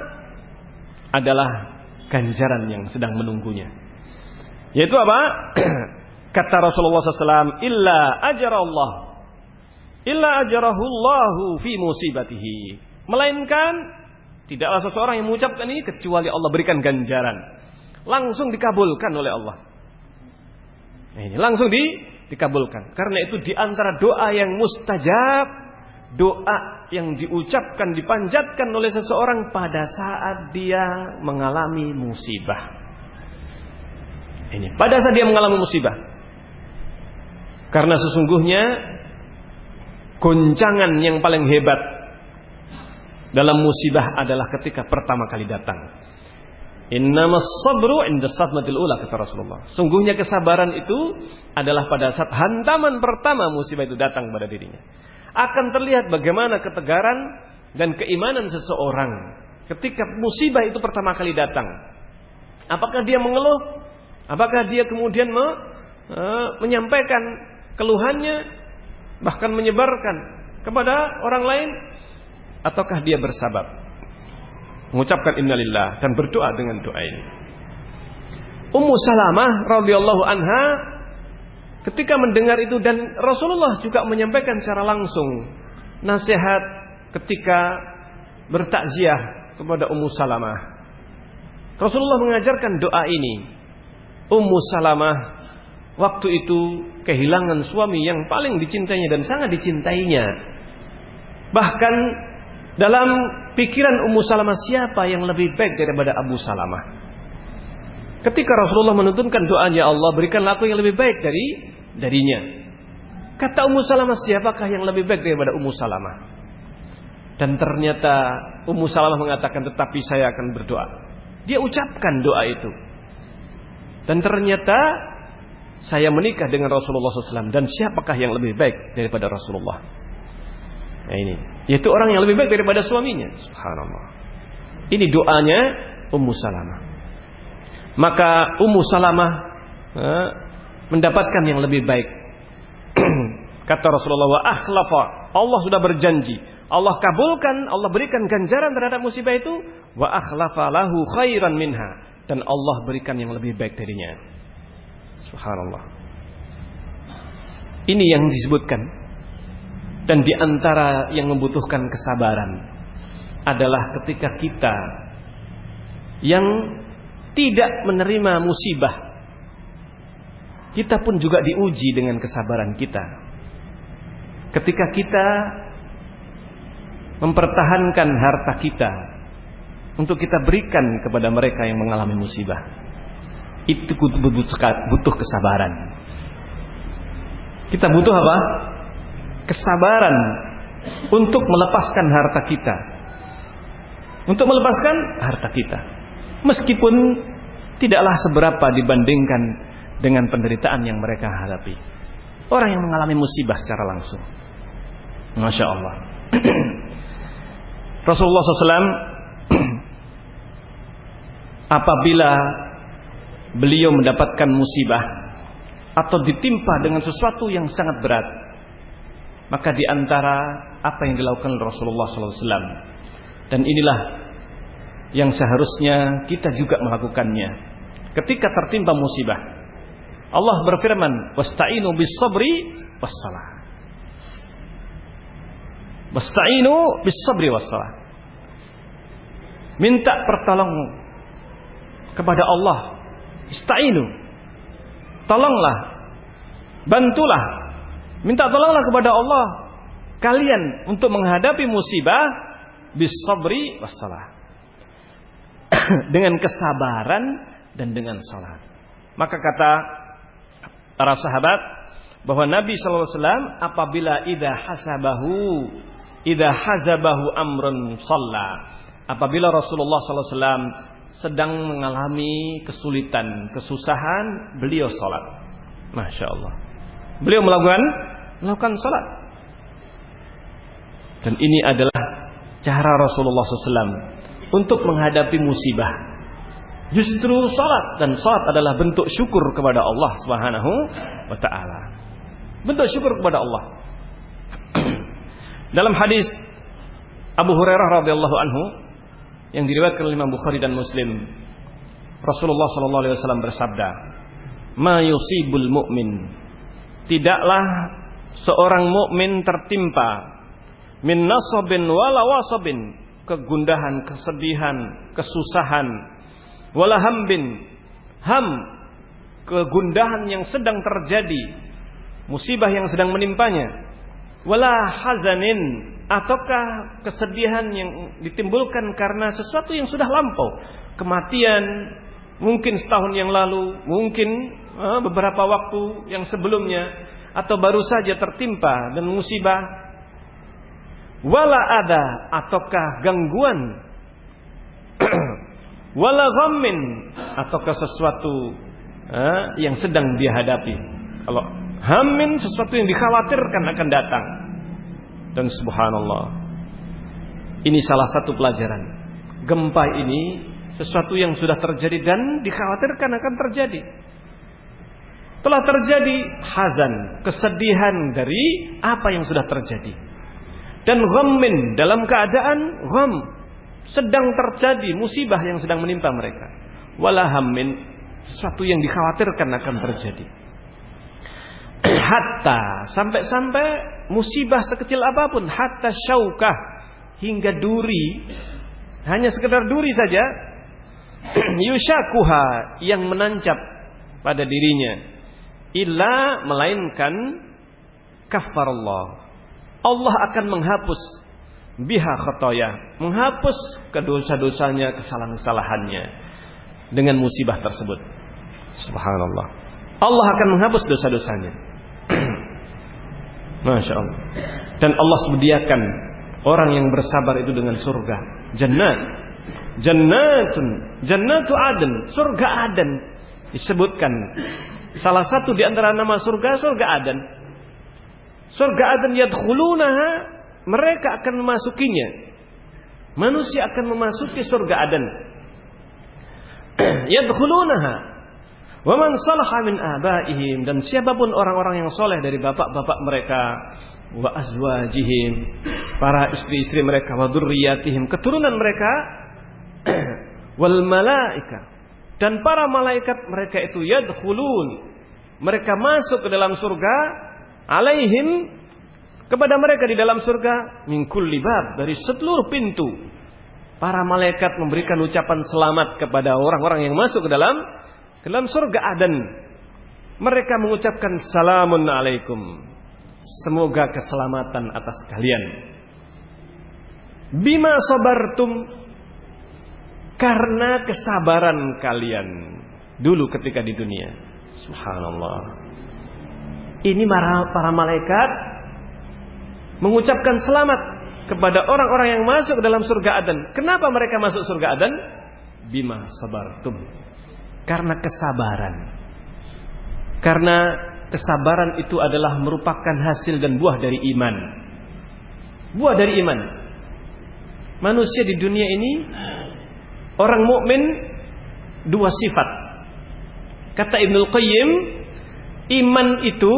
adalah ganjaran yang sedang menunggunya. Yaitu apa? Kata Rasulullah SAW, Illa ajar Allah illa ajarahullahu fi musibatihi melainkan Tidaklah seseorang yang mengucapkan ini kecuali Allah berikan ganjaran. Langsung dikabulkan oleh Allah. Nah, ini langsung di, dikabulkan. Karena itu di antara doa yang mustajab, doa yang diucapkan, dipanjatkan oleh seseorang pada saat dia mengalami musibah. Ini pada saat dia mengalami musibah. Karena sesungguhnya goncangan yang paling hebat dalam musibah adalah ketika pertama kali datang. Innamas sabru ula kata Rasulullah. Sungguhnya kesabaran itu adalah pada saat hantaman pertama musibah itu datang pada dirinya. Akan terlihat bagaimana ketegaran dan keimanan seseorang ketika musibah itu pertama kali datang. Apakah dia mengeluh? Apakah dia kemudian me, uh, menyampaikan keluhannya bahkan menyebarkan kepada orang lain ataukah dia bersabar mengucapkan innalillah dan berdoa dengan doa ini. Ummu Salamah radhiyallahu anha ketika mendengar itu dan Rasulullah juga menyampaikan secara langsung nasihat ketika bertakziah kepada Ummu Salamah. Rasulullah mengajarkan doa ini. Ummu Salamah waktu itu kehilangan suami yang paling dicintainya dan sangat dicintainya bahkan dalam pikiran Ummu Salamah siapa yang lebih baik daripada Abu Salamah? Ketika Rasulullah menuntunkan doanya Allah berikanlah aku yang lebih baik dari darinya. Kata Ummu Salamah siapakah yang lebih baik daripada Ummu Salamah? Dan ternyata Ummu Salamah mengatakan tetapi saya akan berdoa. Dia ucapkan doa itu. Dan ternyata saya menikah dengan Rasulullah SAW dan siapakah yang lebih baik daripada Rasulullah? Nah ini yaitu orang yang lebih baik daripada suaminya. Subhanallah. Ini doanya Ummu Salamah. Maka Ummu Salamah eh, mendapatkan yang lebih baik. Kata Rasulullah wa akhlafa. Allah sudah berjanji. Allah kabulkan, Allah berikan ganjaran terhadap musibah itu. Wa akhlafa lahu khairan minha. Dan Allah berikan yang lebih baik darinya. Subhanallah. Ini yang disebutkan dan di antara yang membutuhkan kesabaran adalah ketika kita yang tidak menerima musibah kita pun juga diuji dengan kesabaran kita. Ketika kita mempertahankan harta kita untuk kita berikan kepada mereka yang mengalami musibah. Itu butuh kesabaran. Kita butuh apa? kesabaran untuk melepaskan harta kita. Untuk melepaskan harta kita. Meskipun tidaklah seberapa dibandingkan dengan penderitaan yang mereka hadapi. Orang yang mengalami musibah secara langsung. Masya Allah. Rasulullah SAW apabila beliau mendapatkan musibah atau ditimpa dengan sesuatu yang sangat berat, maka di antara apa yang dilakukan Rasulullah SAW dan inilah yang seharusnya kita juga melakukannya. Ketika tertimpa musibah, Allah berfirman, "Wasta'inu bis sabri was salah." Wasta'inu bis sabri was salah. Minta pertolongan kepada Allah. Ista'inu. Tolonglah. Bantulah Minta tolonglah kepada Allah kalian untuk menghadapi musibah bisabri wassalah. dengan kesabaran dan dengan salat. Maka kata para sahabat bahwa Nabi SAW apabila idha hasabahu idha hazabahu amrun salla apabila Rasulullah SAW sedang mengalami kesulitan, kesusahan, beliau salat. Masya Allah. Beliau melakukan melakukan salat. Dan ini adalah cara Rasulullah SAW untuk menghadapi musibah. Justru salat dan salat adalah bentuk syukur kepada Allah Subhanahu wa taala. Bentuk syukur kepada Allah. Dalam hadis Abu Hurairah radhiyallahu anhu yang diriwayatkan oleh Imam Bukhari dan Muslim, Rasulullah sallallahu alaihi wasallam bersabda, "Ma yusibul mu'min. Tidaklah seorang mukmin tertimpa min nasabin wala wasabin kegundahan, kesedihan, kesusahan, wala hambin, ham, kegundahan yang sedang terjadi, musibah yang sedang menimpanya, wala hazanin, ataukah kesedihan yang ditimbulkan karena sesuatu yang sudah lampau, kematian, mungkin setahun yang lalu, mungkin eh, beberapa waktu yang sebelumnya, atau baru saja tertimpa dan musibah, wala ada ataukah gangguan wala ghammin ataukah sesuatu eh, yang sedang dia hadapi. Kalau hamin sesuatu yang dikhawatirkan akan datang. Dan subhanallah. Ini salah satu pelajaran. Gempa ini sesuatu yang sudah terjadi dan dikhawatirkan akan terjadi. Telah terjadi hazan, kesedihan dari apa yang sudah terjadi. Dan ghammin dalam keadaan gham sedang terjadi musibah yang sedang menimpa mereka. Walahammin sesuatu yang dikhawatirkan akan terjadi. Hatta sampai-sampai musibah sekecil apa pun, hatta syaukah hingga duri, hanya sekedar duri saja, yushakuha yang menancap pada dirinya, illa melainkan kafarallah. Allah akan menghapus biha khotoya, menghapus kedosa-dosanya, kesalahan-kesalahannya dengan musibah tersebut. Subhanallah. Allah akan menghapus dosa-dosanya. Masya Allah. Dan Allah sediakan orang yang bersabar itu dengan surga. Jannat. Jannatun. Jannatu aden. Surga aden. Disebutkan. Salah satu di antara nama surga, surga aden. Surga aden yadkhulunaha. Mereka akan memasukinya. Manusia akan memasuki surga aden. yadkhulunaha Waman salaha min abaihim dan siapa pun orang-orang yang soleh dari bapak-bapak mereka wa azwajihim para istri-istri mereka wa dzurriyyatihim keturunan mereka wal malaika dan para malaikat mereka itu yadkhulun. Mereka masuk ke dalam surga alaihim kepada mereka di dalam surga min kulli bab dari seluruh pintu. Para malaikat memberikan ucapan selamat kepada orang-orang yang masuk ke dalam dalam surga Aden mereka mengucapkan salamun alaikum. Semoga keselamatan atas kalian. Bima sabartum karena kesabaran kalian dulu ketika di dunia. Subhanallah. Ini para, malaikat mengucapkan selamat kepada orang-orang yang masuk dalam surga Aden. Kenapa mereka masuk surga Aden? Bima sabartum karena kesabaran. Karena kesabaran itu adalah merupakan hasil dan buah dari iman. Buah dari iman. Manusia di dunia ini orang mukmin dua sifat. Kata Ibnu Qayyim, iman itu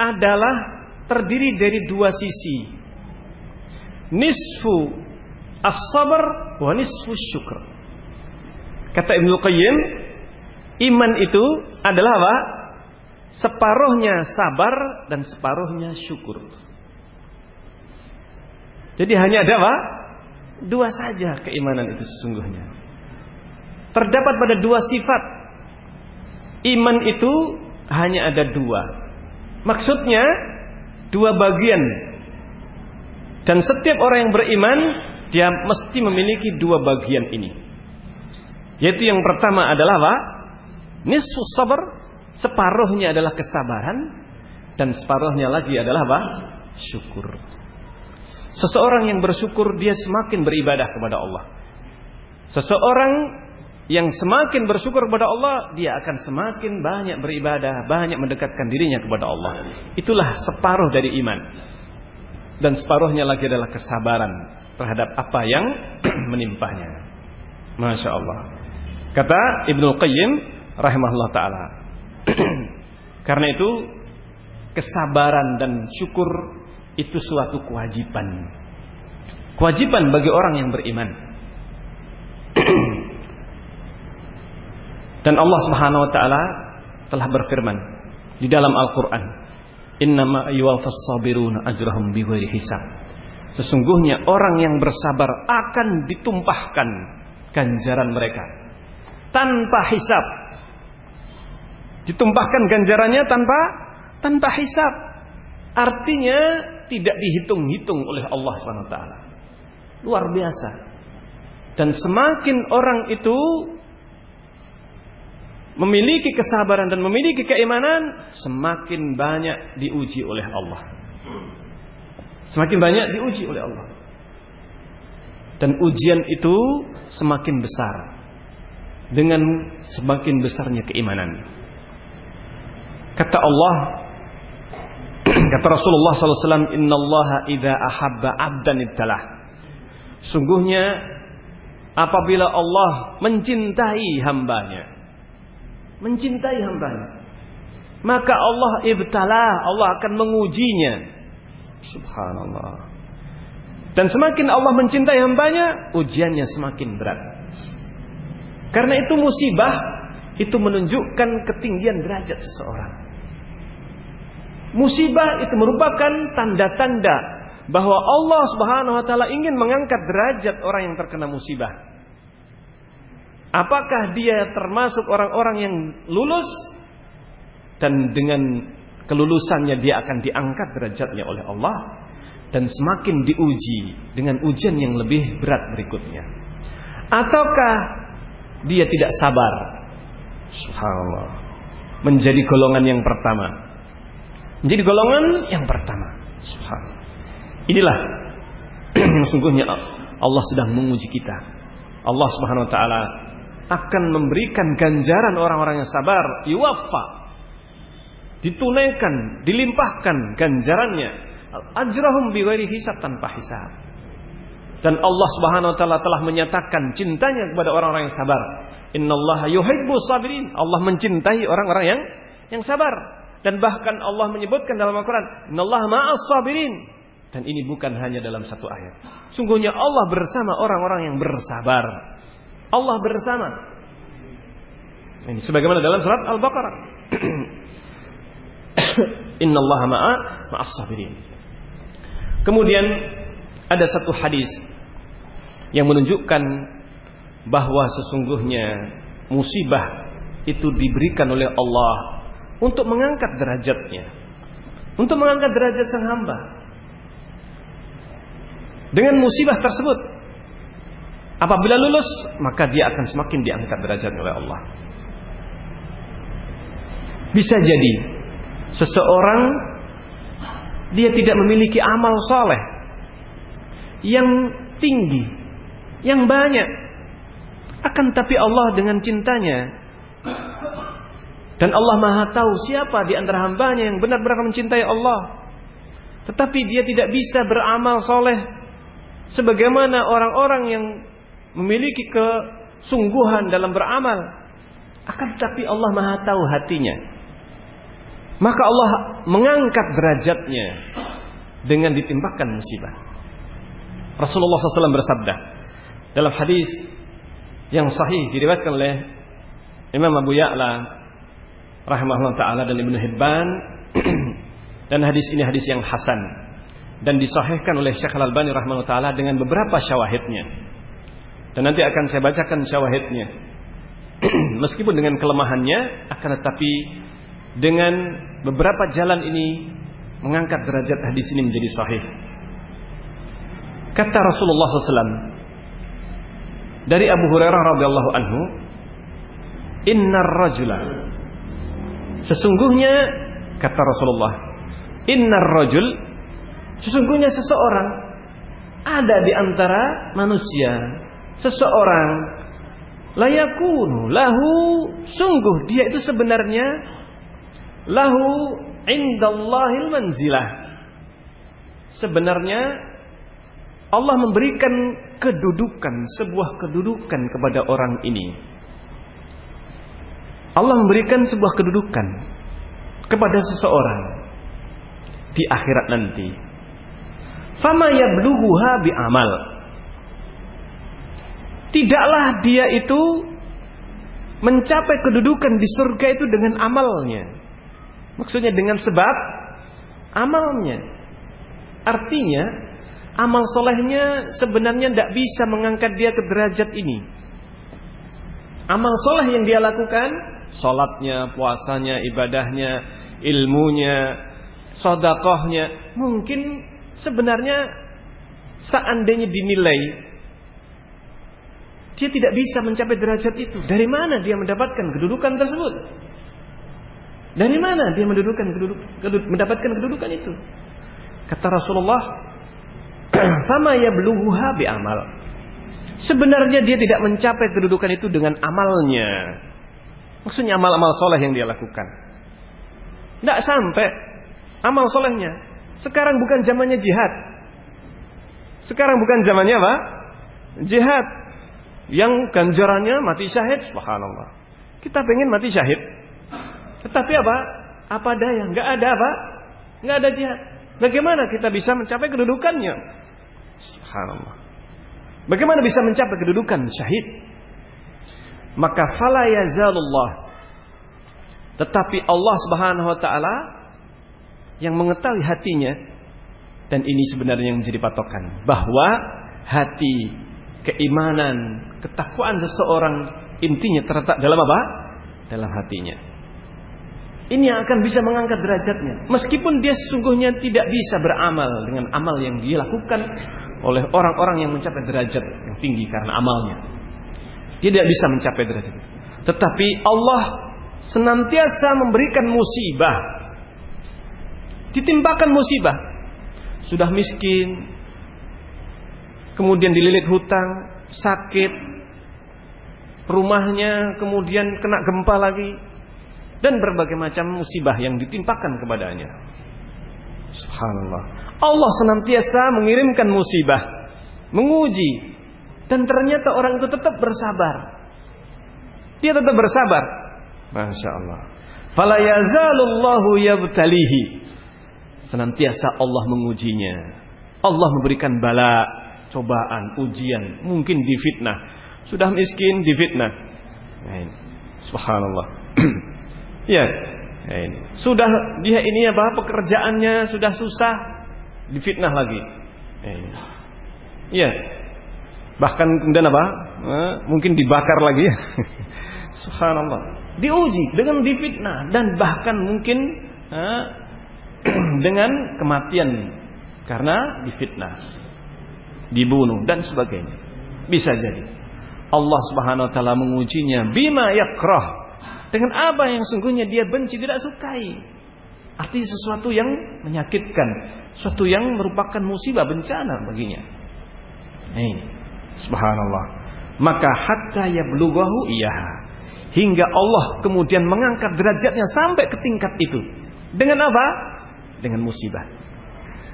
adalah terdiri dari dua sisi. Nisfu as-sabr wa nisfu syukur. Kata Ibnu Qayyim, Iman itu adalah apa? Separuhnya sabar dan separuhnya syukur. Jadi hanya ada apa? Dua saja keimanan itu sesungguhnya. Terdapat pada dua sifat. Iman itu hanya ada dua. Maksudnya dua bagian. Dan setiap orang yang beriman dia mesti memiliki dua bagian ini. Yaitu yang pertama adalah apa? Nisfu sabar separuhnya adalah kesabaran dan separuhnya lagi adalah apa? Syukur. Seseorang yang bersyukur dia semakin beribadah kepada Allah. Seseorang yang semakin bersyukur kepada Allah, dia akan semakin banyak beribadah, banyak mendekatkan dirinya kepada Allah. Itulah separuh dari iman. Dan separuhnya lagi adalah kesabaran terhadap apa yang menimpanya. Masya Allah. Kata Ibnu Qayyim, rahimahullah taala. Karena itu kesabaran dan syukur itu suatu kewajiban. Kewajiban bagi orang yang beriman. dan Allah Subhanahu wa taala telah berfirman di dalam Al-Qur'an, "Innama yuwaffas sabiruna ajrahum bighairi hisab." Sesungguhnya orang yang bersabar akan ditumpahkan ganjaran mereka tanpa hisap. Ditumpahkan ganjarannya tanpa tanpa hisap. Artinya tidak dihitung-hitung oleh Allah SWT. Luar biasa. Dan semakin orang itu memiliki kesabaran dan memiliki keimanan, semakin banyak diuji oleh Allah. Semakin banyak diuji oleh Allah. Dan ujian itu semakin besar dengan semakin besarnya keimanan. Kata Allah, kata Rasulullah SAW, Inna Allah idha ahabba abdan ibtalah. Sungguhnya apabila Allah mencintai hambanya, mencintai hambanya, maka Allah ibtalah, Allah akan mengujinya. Subhanallah. Dan semakin Allah mencintai hambanya, ujiannya semakin berat. Karena itu musibah itu menunjukkan ketinggian derajat seseorang. Musibah itu merupakan tanda-tanda bahwa Allah Subhanahu wa taala ingin mengangkat derajat orang yang terkena musibah. Apakah dia termasuk orang-orang yang lulus dan dengan kelulusannya dia akan diangkat derajatnya oleh Allah dan semakin diuji dengan ujian yang lebih berat berikutnya. Ataukah dia tidak sabar? Subhanallah. Menjadi golongan yang pertama. Menjadi golongan yang pertama. Subhanallah. Inilah yang sungguhnya Allah sedang menguji kita. Allah Subhanahu wa taala akan memberikan ganjaran orang-orang yang sabar, yuwaffa. Ditunaikan, dilimpahkan ganjarannya ajrahum bighairi hisab tanpa hisab. Dan Allah Subhanahu wa taala telah menyatakan cintanya kepada orang-orang yang sabar. Innallaha yuhibbu sabirin. Allah mencintai orang-orang yang yang sabar. Dan bahkan Allah menyebutkan dalam Al-Qur'an, "Innallaha ma'as sabirin." Dan ini bukan hanya dalam satu ayat. Sungguhnya Allah bersama orang-orang yang bersabar. Allah bersama. Ini sebagaimana dalam surat Al-Baqarah. Innallaha ma'a ma'as sabirin. Kemudian ada satu hadis yang menunjukkan bahwa sesungguhnya musibah itu diberikan oleh Allah untuk mengangkat derajatnya. Untuk mengangkat derajat sang hamba. Dengan musibah tersebut apabila lulus maka dia akan semakin diangkat derajatnya oleh Allah. Bisa jadi seseorang dia tidak memiliki amal soleh yang tinggi, yang banyak. Akan tapi Allah dengan cintanya dan Allah Maha tahu siapa di antara hambanya yang benar-benar mencintai Allah. Tetapi dia tidak bisa beramal soleh sebagaimana orang-orang yang memiliki kesungguhan dalam beramal. Akan tapi Allah Maha tahu hatinya. Maka Allah mengangkat derajatnya dengan ditimpakan musibah. Rasulullah SAW bersabda dalam hadis yang sahih diriwayatkan oleh Imam Abu Ya'la rahimahullah taala dan Ibnu Hibban dan hadis ini hadis yang hasan dan disahihkan oleh Syekh Al-Albani rahimahullah taala dengan beberapa syawahidnya. Dan nanti akan saya bacakan syawahidnya. Meskipun dengan kelemahannya akan tetapi dengan beberapa jalan ini mengangkat derajat hadis ini menjadi sahih. Kata Rasulullah SAW dari Abu Hurairah radhiyallahu anhu, Innar rajula Sesungguhnya kata Rasulullah, Innar rajul sesungguhnya seseorang ada di antara manusia, seseorang layakunu lahu sungguh dia itu sebenarnya lahu indallahil manzilah. Sebenarnya Allah memberikan kedudukan, sebuah kedudukan kepada orang ini. Allah memberikan sebuah kedudukan kepada seseorang di akhirat nanti. Fama yablughuha bi amal. Tidaklah dia itu mencapai kedudukan di surga itu dengan amalnya. Maksudnya dengan sebab amalnya. Artinya Amal solehnya sebenarnya tidak bisa mengangkat dia ke derajat ini. Amal soleh yang dia lakukan, sholatnya, puasanya, ibadahnya, ilmunya, sodakohnya, mungkin sebenarnya seandainya dinilai dia tidak bisa mencapai derajat itu. Dari mana dia mendapatkan kedudukan tersebut? Dari mana dia mendapatkan keduduk, mendapatkan kedudukan itu? Kata Rasulullah, "Fama yablughuha bi amal." Sebenarnya dia tidak mencapai kedudukan itu dengan amalnya. Maksudnya amal-amal soleh yang dia lakukan. Tidak sampai amal solehnya. Sekarang bukan zamannya jihad. Sekarang bukan zamannya apa? Jihad. Yang ganjarannya mati syahid. Subhanallah. Kita pengen mati syahid. Tetapi apa? Apa daya? Nggak ada apa? Nggak ada jihad. Bagaimana kita bisa mencapai kedudukannya? Subhanallah. Bagaimana bisa mencapai kedudukan syahid? Maka fala yazalullah. Tetapi Allah Subhanahu wa taala yang mengetahui hatinya dan ini sebenarnya yang menjadi patokan bahwa hati keimanan, ketakwaan seseorang intinya terletak dalam apa? Dalam hatinya. Ini yang akan bisa mengangkat derajatnya. Meskipun dia sesungguhnya tidak bisa beramal dengan amal yang dia lakukan oleh orang-orang yang mencapai derajat yang tinggi karena amalnya. Tidak bisa mencapai derajat itu. Tetapi Allah senantiasa memberikan musibah. Ditimpakan musibah. Sudah miskin, kemudian dililit hutang, sakit, rumahnya kemudian kena gempa lagi, dan berbagai macam musibah yang ditimpakan kepadanya. Subhanallah. Allah senantiasa mengirimkan musibah, menguji, dan ternyata orang itu tetap bersabar. Dia tetap bersabar. Masya Allah. Fala yazalullahu yabtalihi. Senantiasa Allah mengujinya. Allah memberikan bala, cobaan, ujian, mungkin difitnah. Sudah miskin difitnah. Nah, Subhanallah. Ya. Sudah dia ini apa pekerjaannya sudah susah, difitnah lagi. Ya. Bahkan kemudian apa? Eh, mungkin dibakar lagi. Subhanallah. Diuji dengan difitnah dan bahkan mungkin eh, dengan kematian karena difitnah, dibunuh dan sebagainya. Bisa jadi. Allah Subhanahu wa taala mengujinya bima yakrah dengan apa yang sungguhnya dia benci tidak sukai. Artinya sesuatu yang menyakitkan, sesuatu yang merupakan musibah bencana baginya. Ini, subhanallah. Maka hatta yablughahu iya. Hingga Allah kemudian mengangkat derajatnya sampai ke tingkat itu. Dengan apa? Dengan musibah.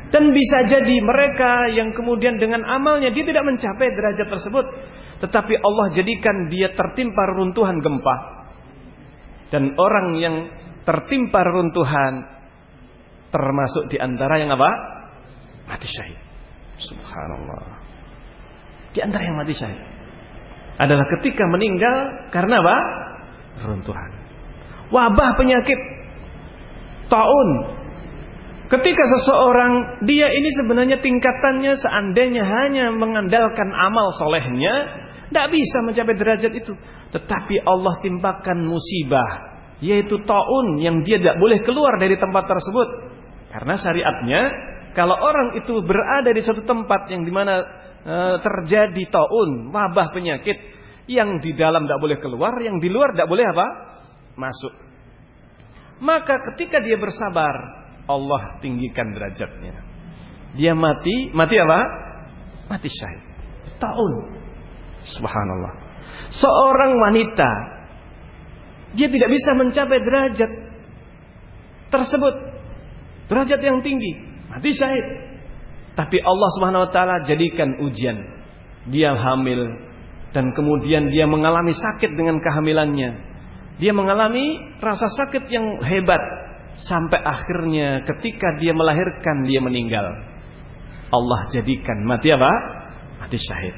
Dan bisa jadi mereka yang kemudian dengan amalnya dia tidak mencapai derajat tersebut. Tetapi Allah jadikan dia tertimpa runtuhan gempa dan orang yang tertimpa runtuhan termasuk di antara yang apa? Mati syahid. Subhanallah. Di antara yang mati syahid adalah ketika meninggal karena apa? Runtuhan. Wabah penyakit taun. Ketika seseorang dia ini sebenarnya tingkatannya seandainya hanya mengandalkan amal solehnya, tidak bisa mencapai derajat itu. Tetapi Allah timpakan musibah. Yaitu ta'un yang dia tidak boleh keluar dari tempat tersebut. Karena syariatnya. Kalau orang itu berada di suatu tempat yang di mana terjadi ta'un. Wabah penyakit. Yang di dalam tidak boleh keluar. Yang di luar tidak boleh apa? Masuk. Maka ketika dia bersabar. Allah tinggikan derajatnya. Dia mati. Mati apa? Mati syahid. Ta'un. Subhanallah. Seorang wanita dia tidak bisa mencapai derajat tersebut. Derajat yang tinggi, mati syahid. Tapi Allah Subhanahu wa taala jadikan ujian. Dia hamil dan kemudian dia mengalami sakit dengan kehamilannya. Dia mengalami rasa sakit yang hebat sampai akhirnya ketika dia melahirkan dia meninggal. Allah jadikan mati apa? Mati syahid.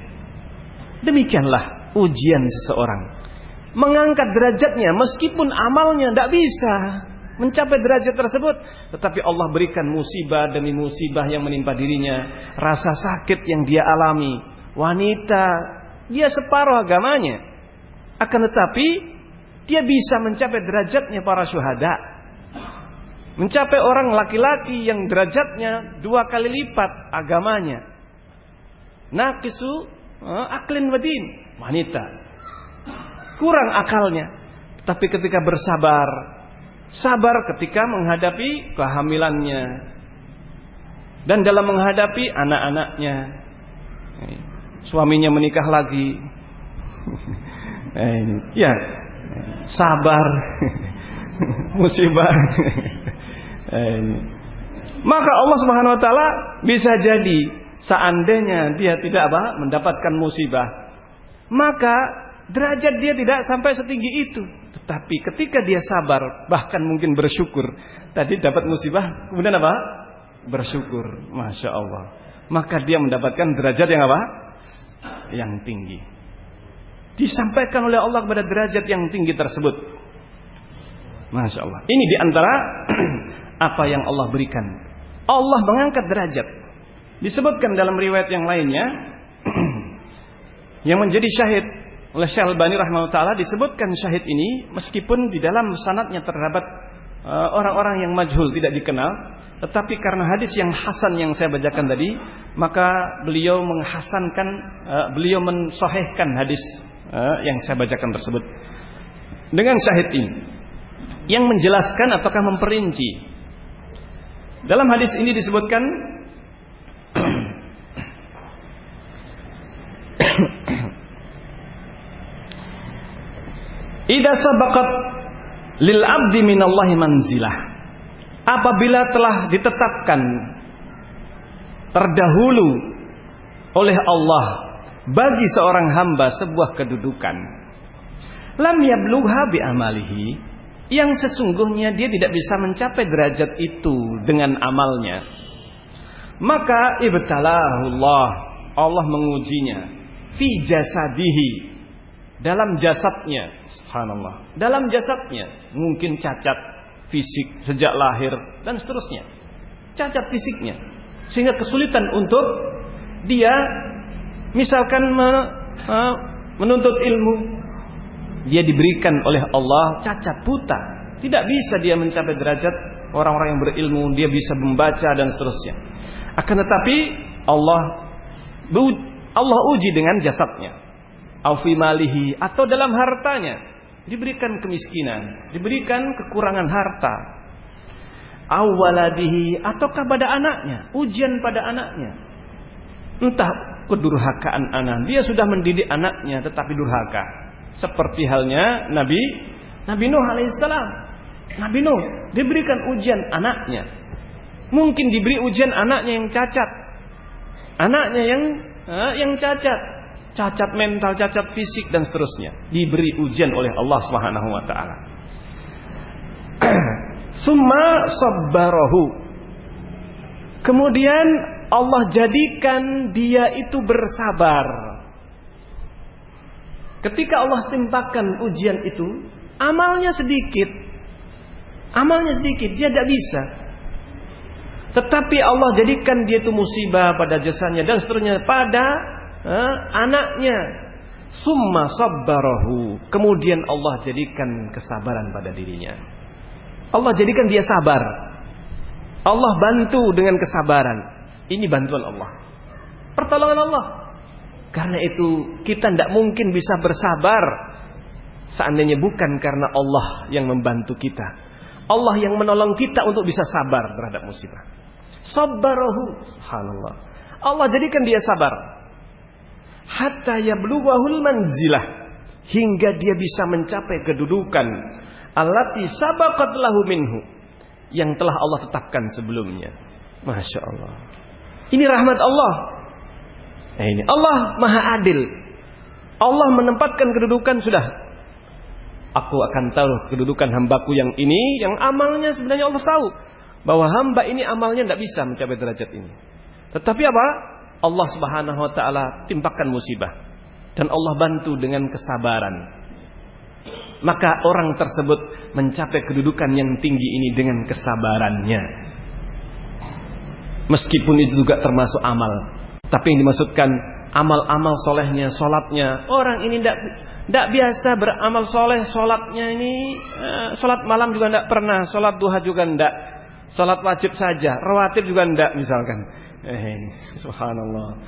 Demikianlah ujian seseorang. Mengangkat derajatnya meskipun amalnya tidak bisa mencapai derajat tersebut, tetapi Allah berikan musibah demi musibah yang menimpa dirinya, rasa sakit yang dia alami, wanita, dia separuh agamanya. Akan tetapi dia bisa mencapai derajatnya para syuhada. Mencapai orang laki-laki yang derajatnya dua kali lipat agamanya. Nakisu eh, aklin wadin. Wanita. Kurang akalnya. Tapi ketika bersabar. Sabar ketika menghadapi kehamilannya. Dan dalam menghadapi anak-anaknya. Suaminya menikah lagi. Eh, ya, sabar, musibah. Eh, Maka Allah Subhanahu Wa Taala bisa jadi seandainya dia tidak apa mendapatkan musibah, maka derajat dia tidak sampai setinggi itu. Tetapi ketika dia sabar, bahkan mungkin bersyukur, tadi dapat musibah, kemudian apa? Bersyukur, masya Allah. Maka dia mendapatkan derajat yang apa? Yang tinggi disampaikan oleh Allah kepada derajat yang tinggi tersebut. Masya Allah. Ini di antara apa yang Allah berikan. Allah mengangkat derajat. Disebutkan dalam riwayat yang lainnya. yang menjadi syahid oleh Syekh Al-Bani rahimahullah taala disebutkan syahid ini meskipun di dalam sanatnya terdapat uh, orang-orang yang majhul tidak dikenal tetapi karena hadis yang hasan yang saya bacakan tadi maka beliau menghasankan uh, beliau mensahihkan hadis Eh, yang saya bacakan tersebut. Dengan syahid ini yang menjelaskan ataukah memperinci. Dalam hadis ini disebutkan Ida sabaqat lil abdi minallahi manzilah. Apabila telah ditetapkan terdahulu oleh Allah bagi seorang hamba sebuah kedudukan lam yablugha bi amalihi yang sesungguhnya dia tidak bisa mencapai derajat itu dengan amalnya maka ibtalahullah Allah mengujinya fi jasadihi dalam jasadnya subhanallah. Dalam jasadnya mungkin cacat fisik sejak lahir dan seterusnya. Cacat fisiknya. Sehingga kesulitan untuk dia misalkan menuntut ilmu dia diberikan oleh Allah cacat buta. Tidak bisa dia mencapai derajat orang-orang yang berilmu dia bisa membaca dan seterusnya. Akan tetapi Allah Allah uji dengan jasadnya aufi malihi atau dalam hartanya diberikan kemiskinan diberikan kekurangan harta awaladihi atau kepada anaknya ujian pada anaknya entah kedurhakaan anak. Dia sudah mendidik anaknya tetapi durhaka. Seperti halnya Nabi Nabi Nuh alaihissalam. Nabi Nuh diberikan ujian anaknya. Mungkin diberi ujian anaknya yang cacat. Anaknya yang eh, yang cacat. Cacat mental, cacat fisik dan seterusnya. Diberi ujian oleh Allah Subhanahu wa taala. Summa sabbarahu. Kemudian Allah jadikan dia itu bersabar. Ketika Allah timpakan ujian itu, amalnya sedikit. Amalnya sedikit, dia tidak bisa. Tetapi Allah jadikan dia itu musibah pada jasanya dan seterusnya pada eh, anaknya. Summa sabbarahu. Kemudian Allah jadikan kesabaran pada dirinya. Allah jadikan dia sabar. Allah bantu dengan kesabaran. Ini bantuan Allah. Pertolongan Allah. Karena itu kita tidak mungkin bisa bersabar seandainya bukan karena Allah yang membantu kita. Allah yang menolong kita untuk bisa sabar terhadap musibah. Sabbarahu. Subhanallah. Allah jadikan dia sabar. Hatta yablughahul manzilah. Hingga dia bisa mencapai kedudukan. Allati sabaqat lahu minhu. Yang telah Allah tetapkan sebelumnya. Masya Allah. Ini rahmat Allah. Nah ini Allah maha adil. Allah menempatkan kedudukan sudah. Aku akan tahu kedudukan hambaku yang ini, yang amalnya sebenarnya Allah tahu. Bahwa hamba ini amalnya tidak bisa mencapai derajat ini. Tetapi apa? Allah subhanahu wa ta'ala timpakan musibah. Dan Allah bantu dengan kesabaran. maka orang tersebut mencapai kedudukan yang tinggi ini dengan kesabarannya. Meskipun itu juga termasuk amal, tapi yang dimaksudkan amal-amal solehnya, solatnya. Orang ini tidak biasa beramal soleh, solatnya ini uh, solat malam juga tidak pernah, solat duha juga tidak, solat wajib saja, rawatib juga tidak misalkan. Eh, subhanallah.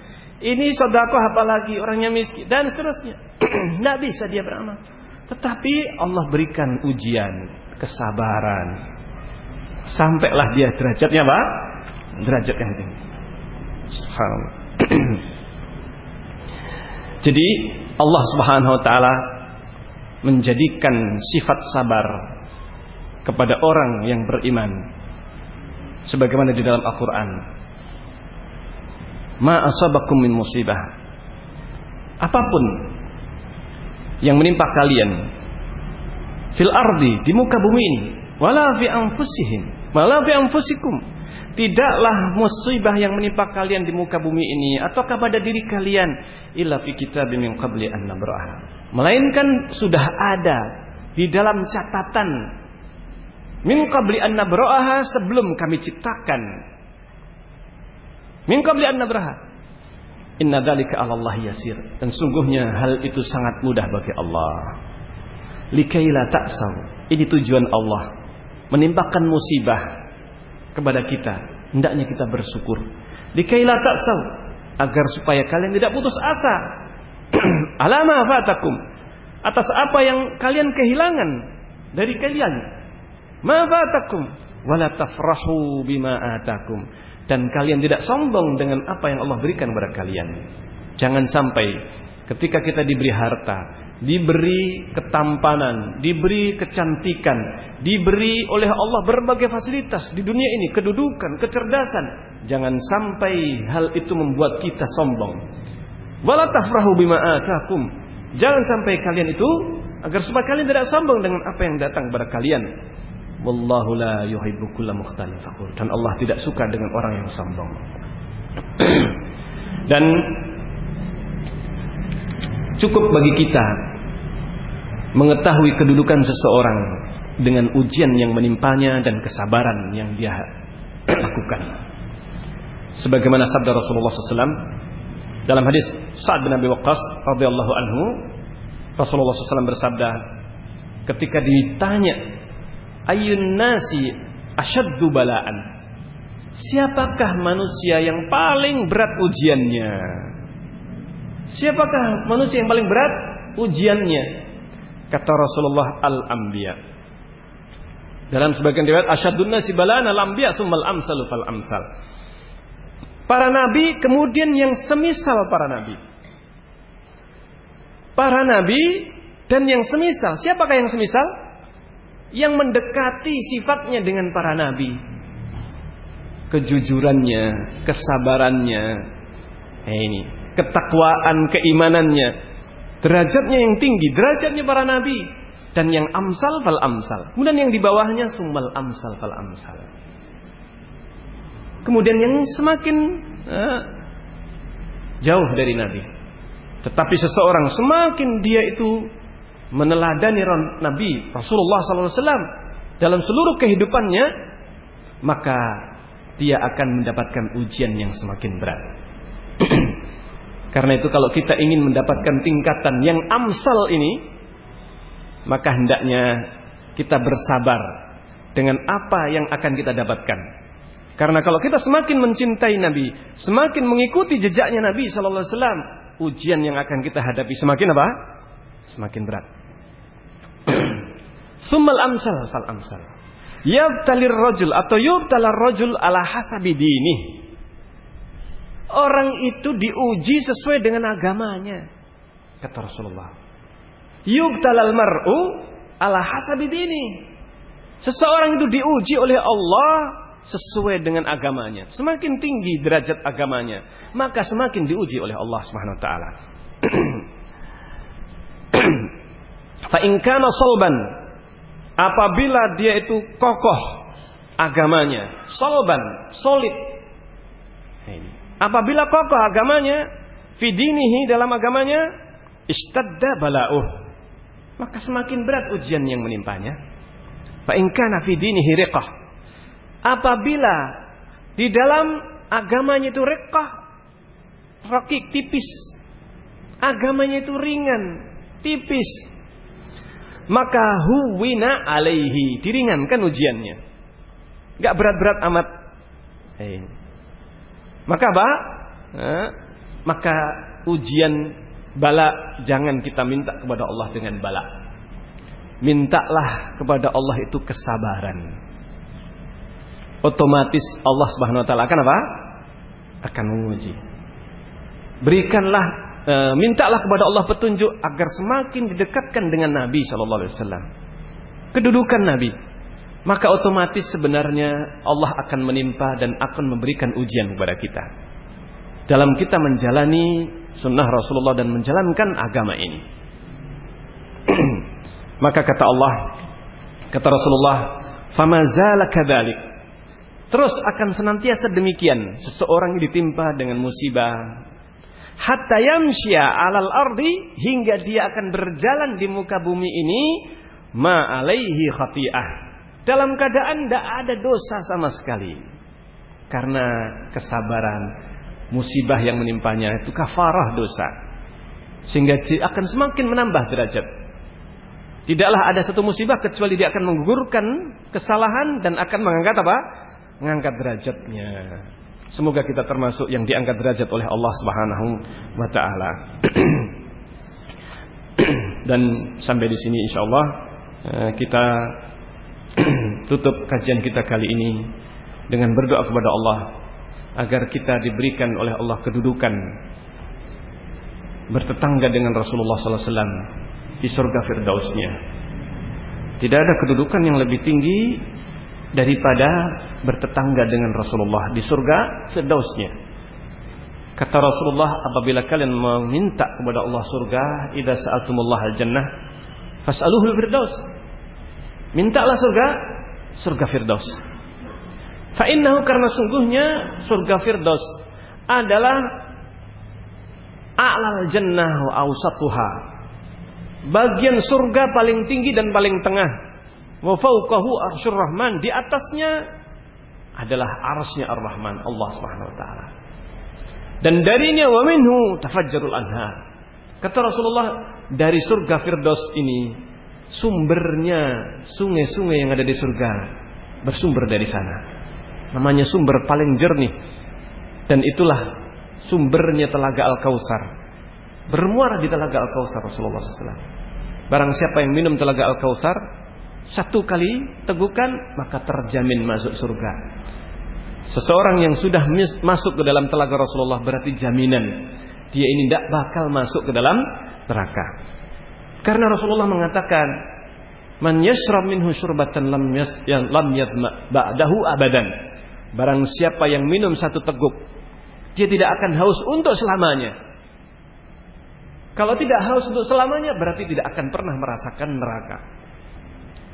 Ini sodako apalagi orangnya miskin dan seterusnya. Tidak bisa dia beramal. Tetapi Allah berikan ujian, kesabaran. Sampailah dia derajatnya apa? Derajat yang tinggi. Subhanallah. Jadi Allah Subhanahu wa taala menjadikan sifat sabar kepada orang yang beriman sebagaimana di dalam Al-Qur'an. Ma asabakum min musibah. Apa pun yang menimpa kalian fil ardi di muka bumi ini wala fi anfusihim wala fi anfusikum Tidaklah musibah yang menimpa kalian di muka bumi ini ataukah pada diri kalian illa fi kitabim min qabli an. Melainkan sudah ada di dalam catatan min qabli an nabraha sebelum kami ciptakan. Min qabli an nabraha. Inna dzalika 'ala Allah yasir. Dan sungguhnya hal itu sangat mudah bagi Allah. Likaila ta'saw. Ini tujuan Allah menimpakan musibah kepada kita. Hendaknya kita bersyukur. Dikaila taksal agar supaya kalian tidak putus asa. Alama fatakum atas apa yang kalian kehilangan dari kalian. Ma fatakum wala tafrahu bima atakum dan kalian tidak sombong dengan apa yang Allah berikan kepada kalian. Jangan sampai ketika kita diberi harta, diberi ketampanan, diberi kecantikan, diberi oleh Allah berbagai fasilitas di dunia ini, kedudukan, kecerdasan. Jangan sampai hal itu membuat kita sombong. Wala tafrahu bima atakum. Jangan sampai kalian itu agar supaya kalian tidak sombong dengan apa yang datang kepada kalian. Wallahu la yuhibbu kulla mukhtalin fakhur. Dan Allah tidak suka dengan orang yang sombong. Dan cukup bagi kita mengetahui kedudukan seseorang dengan ujian yang menimpanya dan kesabaran yang dia lakukan. Sebagaimana sabda Rasulullah SAW dalam hadis Sa'ad bin Abi Waqqas radhiyallahu anhu, Rasulullah SAW bersabda ketika ditanya ayun nasi asyaddu bala'an siapakah manusia yang paling berat ujiannya siapakah manusia yang paling berat ujiannya Kata Rasulullah al-anbiya. Dalam sebagian riwayat asyadun nasi balana al-anbiya summal amsalu fal amsal. Para nabi kemudian yang semisal para nabi. Para nabi dan yang semisal. Siapakah yang semisal? Yang mendekati sifatnya dengan para nabi. Kejujurannya, kesabarannya. Eh ini, ketakwaan, keimanannya, Derajatnya yang tinggi, derajatnya para nabi dan yang amsal fal amsal. Kemudian yang di bawahnya summal amsal fal amsal. Kemudian yang semakin uh, jauh dari nabi. Tetapi seseorang semakin dia itu meneladani Nabi Rasulullah SAW dalam seluruh kehidupannya, maka dia akan mendapatkan ujian yang semakin berat. Karena itu kalau kita ingin mendapatkan tingkatan yang amsal ini, maka hendaknya kita bersabar dengan apa yang akan kita dapatkan. Karena kalau kita semakin mencintai Nabi, semakin mengikuti jejaknya Nabi Sallallahu Alaihi ujian yang akan kita hadapi semakin apa? Semakin berat. Summal amsal fal amsal. Yabtalir rajul atau yubtalar rajul ala hasabi dini. Orang itu diuji sesuai dengan agamanya. Kata Rasulullah. Yubtalal mar'u ala hasabi dini. Seseorang itu diuji oleh Allah sesuai dengan agamanya. Semakin tinggi derajat agamanya, maka semakin diuji oleh Allah Subhanahu wa taala. Fa in kana solban apabila dia itu kokoh agamanya, solban, solid. Apabila kokoh agamanya, fidinihi dalam agamanya, istadda bala'uh. maka semakin berat ujian yang menimpanya. Fa in kana fi dinihi riqah. Apabila di dalam agamanya itu riqah, rakik tipis. Agamanya itu ringan, tipis. Maka huwina alaihi, diringankan ujiannya. Gak berat-berat amat. Eh. Maka apa? Eh, maka ujian bala jangan kita minta kepada Allah dengan bala. Mintalah kepada Allah itu kesabaran. Otomatis Allah Subhanahu wa taala akan apa? Akan menguji. Berikanlah e, mintalah kepada Allah petunjuk agar semakin didekatkan dengan Nabi sallallahu alaihi wasallam. Kedudukan Nabi. Maka otomatis sebenarnya Allah akan menimpa dan akan memberikan ujian kepada kita. Dalam kita menjalani sunnah Rasulullah dan menjalankan agama ini. Maka kata Allah, kata Rasulullah, "Famazala kadzalik." Terus akan senantiasa demikian seseorang ditimpa dengan musibah hatta yamsya alal ardi hingga dia akan berjalan di muka bumi ini ma alaihi khati'ah. Dalam keadaan tidak ada dosa sama sekali. Karena kesabaran musibah yang menimpanya itu kafarah dosa. Sehingga dia akan semakin menambah derajat. Tidaklah ada satu musibah kecuali dia akan menggugurkan kesalahan dan akan mengangkat apa? Mengangkat derajatnya. Semoga kita termasuk yang diangkat derajat oleh Allah Subhanahu wa taala. Dan sampai di sini insyaallah eh, kita tutup kajian kita kali ini dengan berdoa kepada Allah agar kita diberikan oleh Allah kedudukan bertetangga dengan Rasulullah SAW di surga Firdausnya. Tidak ada kedudukan yang lebih tinggi daripada bertetangga dengan Rasulullah di surga Firdausnya. Kata Rasulullah apabila kalian meminta kepada Allah surga, idza sa'altumullah al-jannah fas'aluhu firdaus. Mintalah surga, surga Firdaus. Fa innahu karena sungguhnya surga Firdaus adalah a'lal jannah wa awsatuha. Bagian surga paling tinggi dan paling tengah Wa fawqahu arsyur rahman. Di atasnya adalah arsnya ar-rahman. Allah subhanahu wa ta'ala. Dan darinya wa minhu tafajjarul anhar. Kata Rasulullah dari surga Firdaus ini sumbernya sungai-sungai yang ada di surga bersumber dari sana. Namanya sumber paling jernih. Dan itulah sumbernya telaga Al-Kautsar. Bermuara di telaga Al-Kautsar Rasulullah SAW. Barang siapa yang minum telaga Al-Kautsar, satu kali tegukan maka terjamin masuk surga. Seseorang yang sudah masuk ke dalam telaga Rasulullah berarti jaminan dia ini tidak bakal masuk ke dalam neraka. Karena Rasulullah mengatakan, "Man yashrab minhu syurbatan lam yas yang lam yadma ba'dahu abadan." Barang siapa yang minum satu teguk, dia tidak akan haus untuk selamanya. Kalau tidak haus untuk selamanya berarti tidak akan pernah merasakan neraka.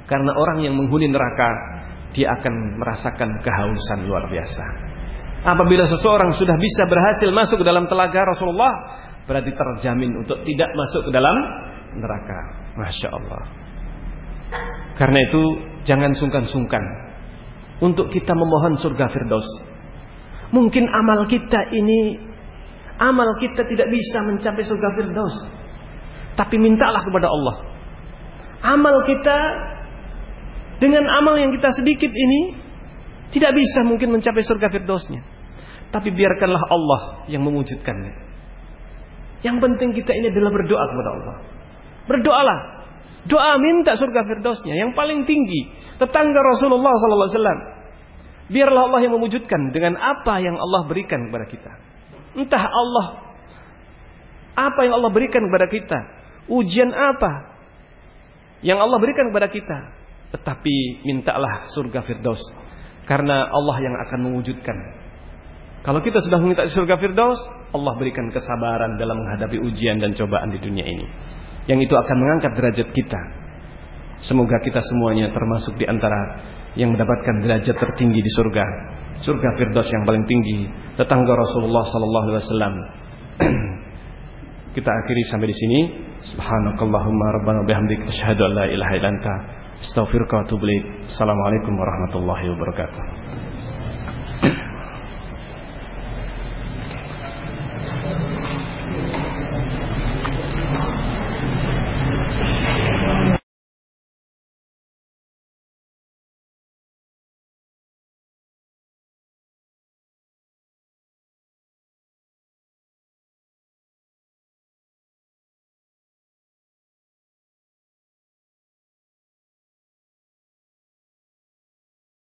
Karena orang yang menghuni neraka dia akan merasakan kehausan luar biasa. Apabila seseorang sudah bisa berhasil masuk ke dalam telaga Rasulullah, berarti terjamin untuk tidak masuk ke dalam neraka. Masya Allah. Karena itu jangan sungkan-sungkan untuk kita memohon surga Firdaus. Mungkin amal kita ini amal kita tidak bisa mencapai surga Firdaus. Tapi mintalah kepada Allah. Amal kita dengan amal yang kita sedikit ini tidak bisa mungkin mencapai surga firdausnya. Tapi biarkanlah Allah yang mewujudkannya. Yang penting kita ini adalah berdoa kepada Allah. Berdoalah. Doa minta surga firdausnya yang paling tinggi. Tetangga Rasulullah SAW. Biarlah Allah yang mewujudkan dengan apa yang Allah berikan kepada kita. Entah Allah apa yang Allah berikan kepada kita. Ujian apa yang Allah berikan kepada kita tetapi mintalah surga Firdaus karena Allah yang akan mewujudkan. Kalau kita sudah meminta surga Firdaus, Allah berikan kesabaran dalam menghadapi ujian dan cobaan di dunia ini. Yang itu akan mengangkat derajat kita. Semoga kita semuanya termasuk di antara yang mendapatkan derajat tertinggi di surga. Surga Firdaus yang paling tinggi, tetangga Rasulullah sallallahu alaihi wasallam. kita akhiri sampai di sini. Subhanakallahumma rabbana bihamdik asyhadu an la ilaha illa anta Astaghfirullahaladzim. Assalamualaikum warahmatullahi wabarakatuh.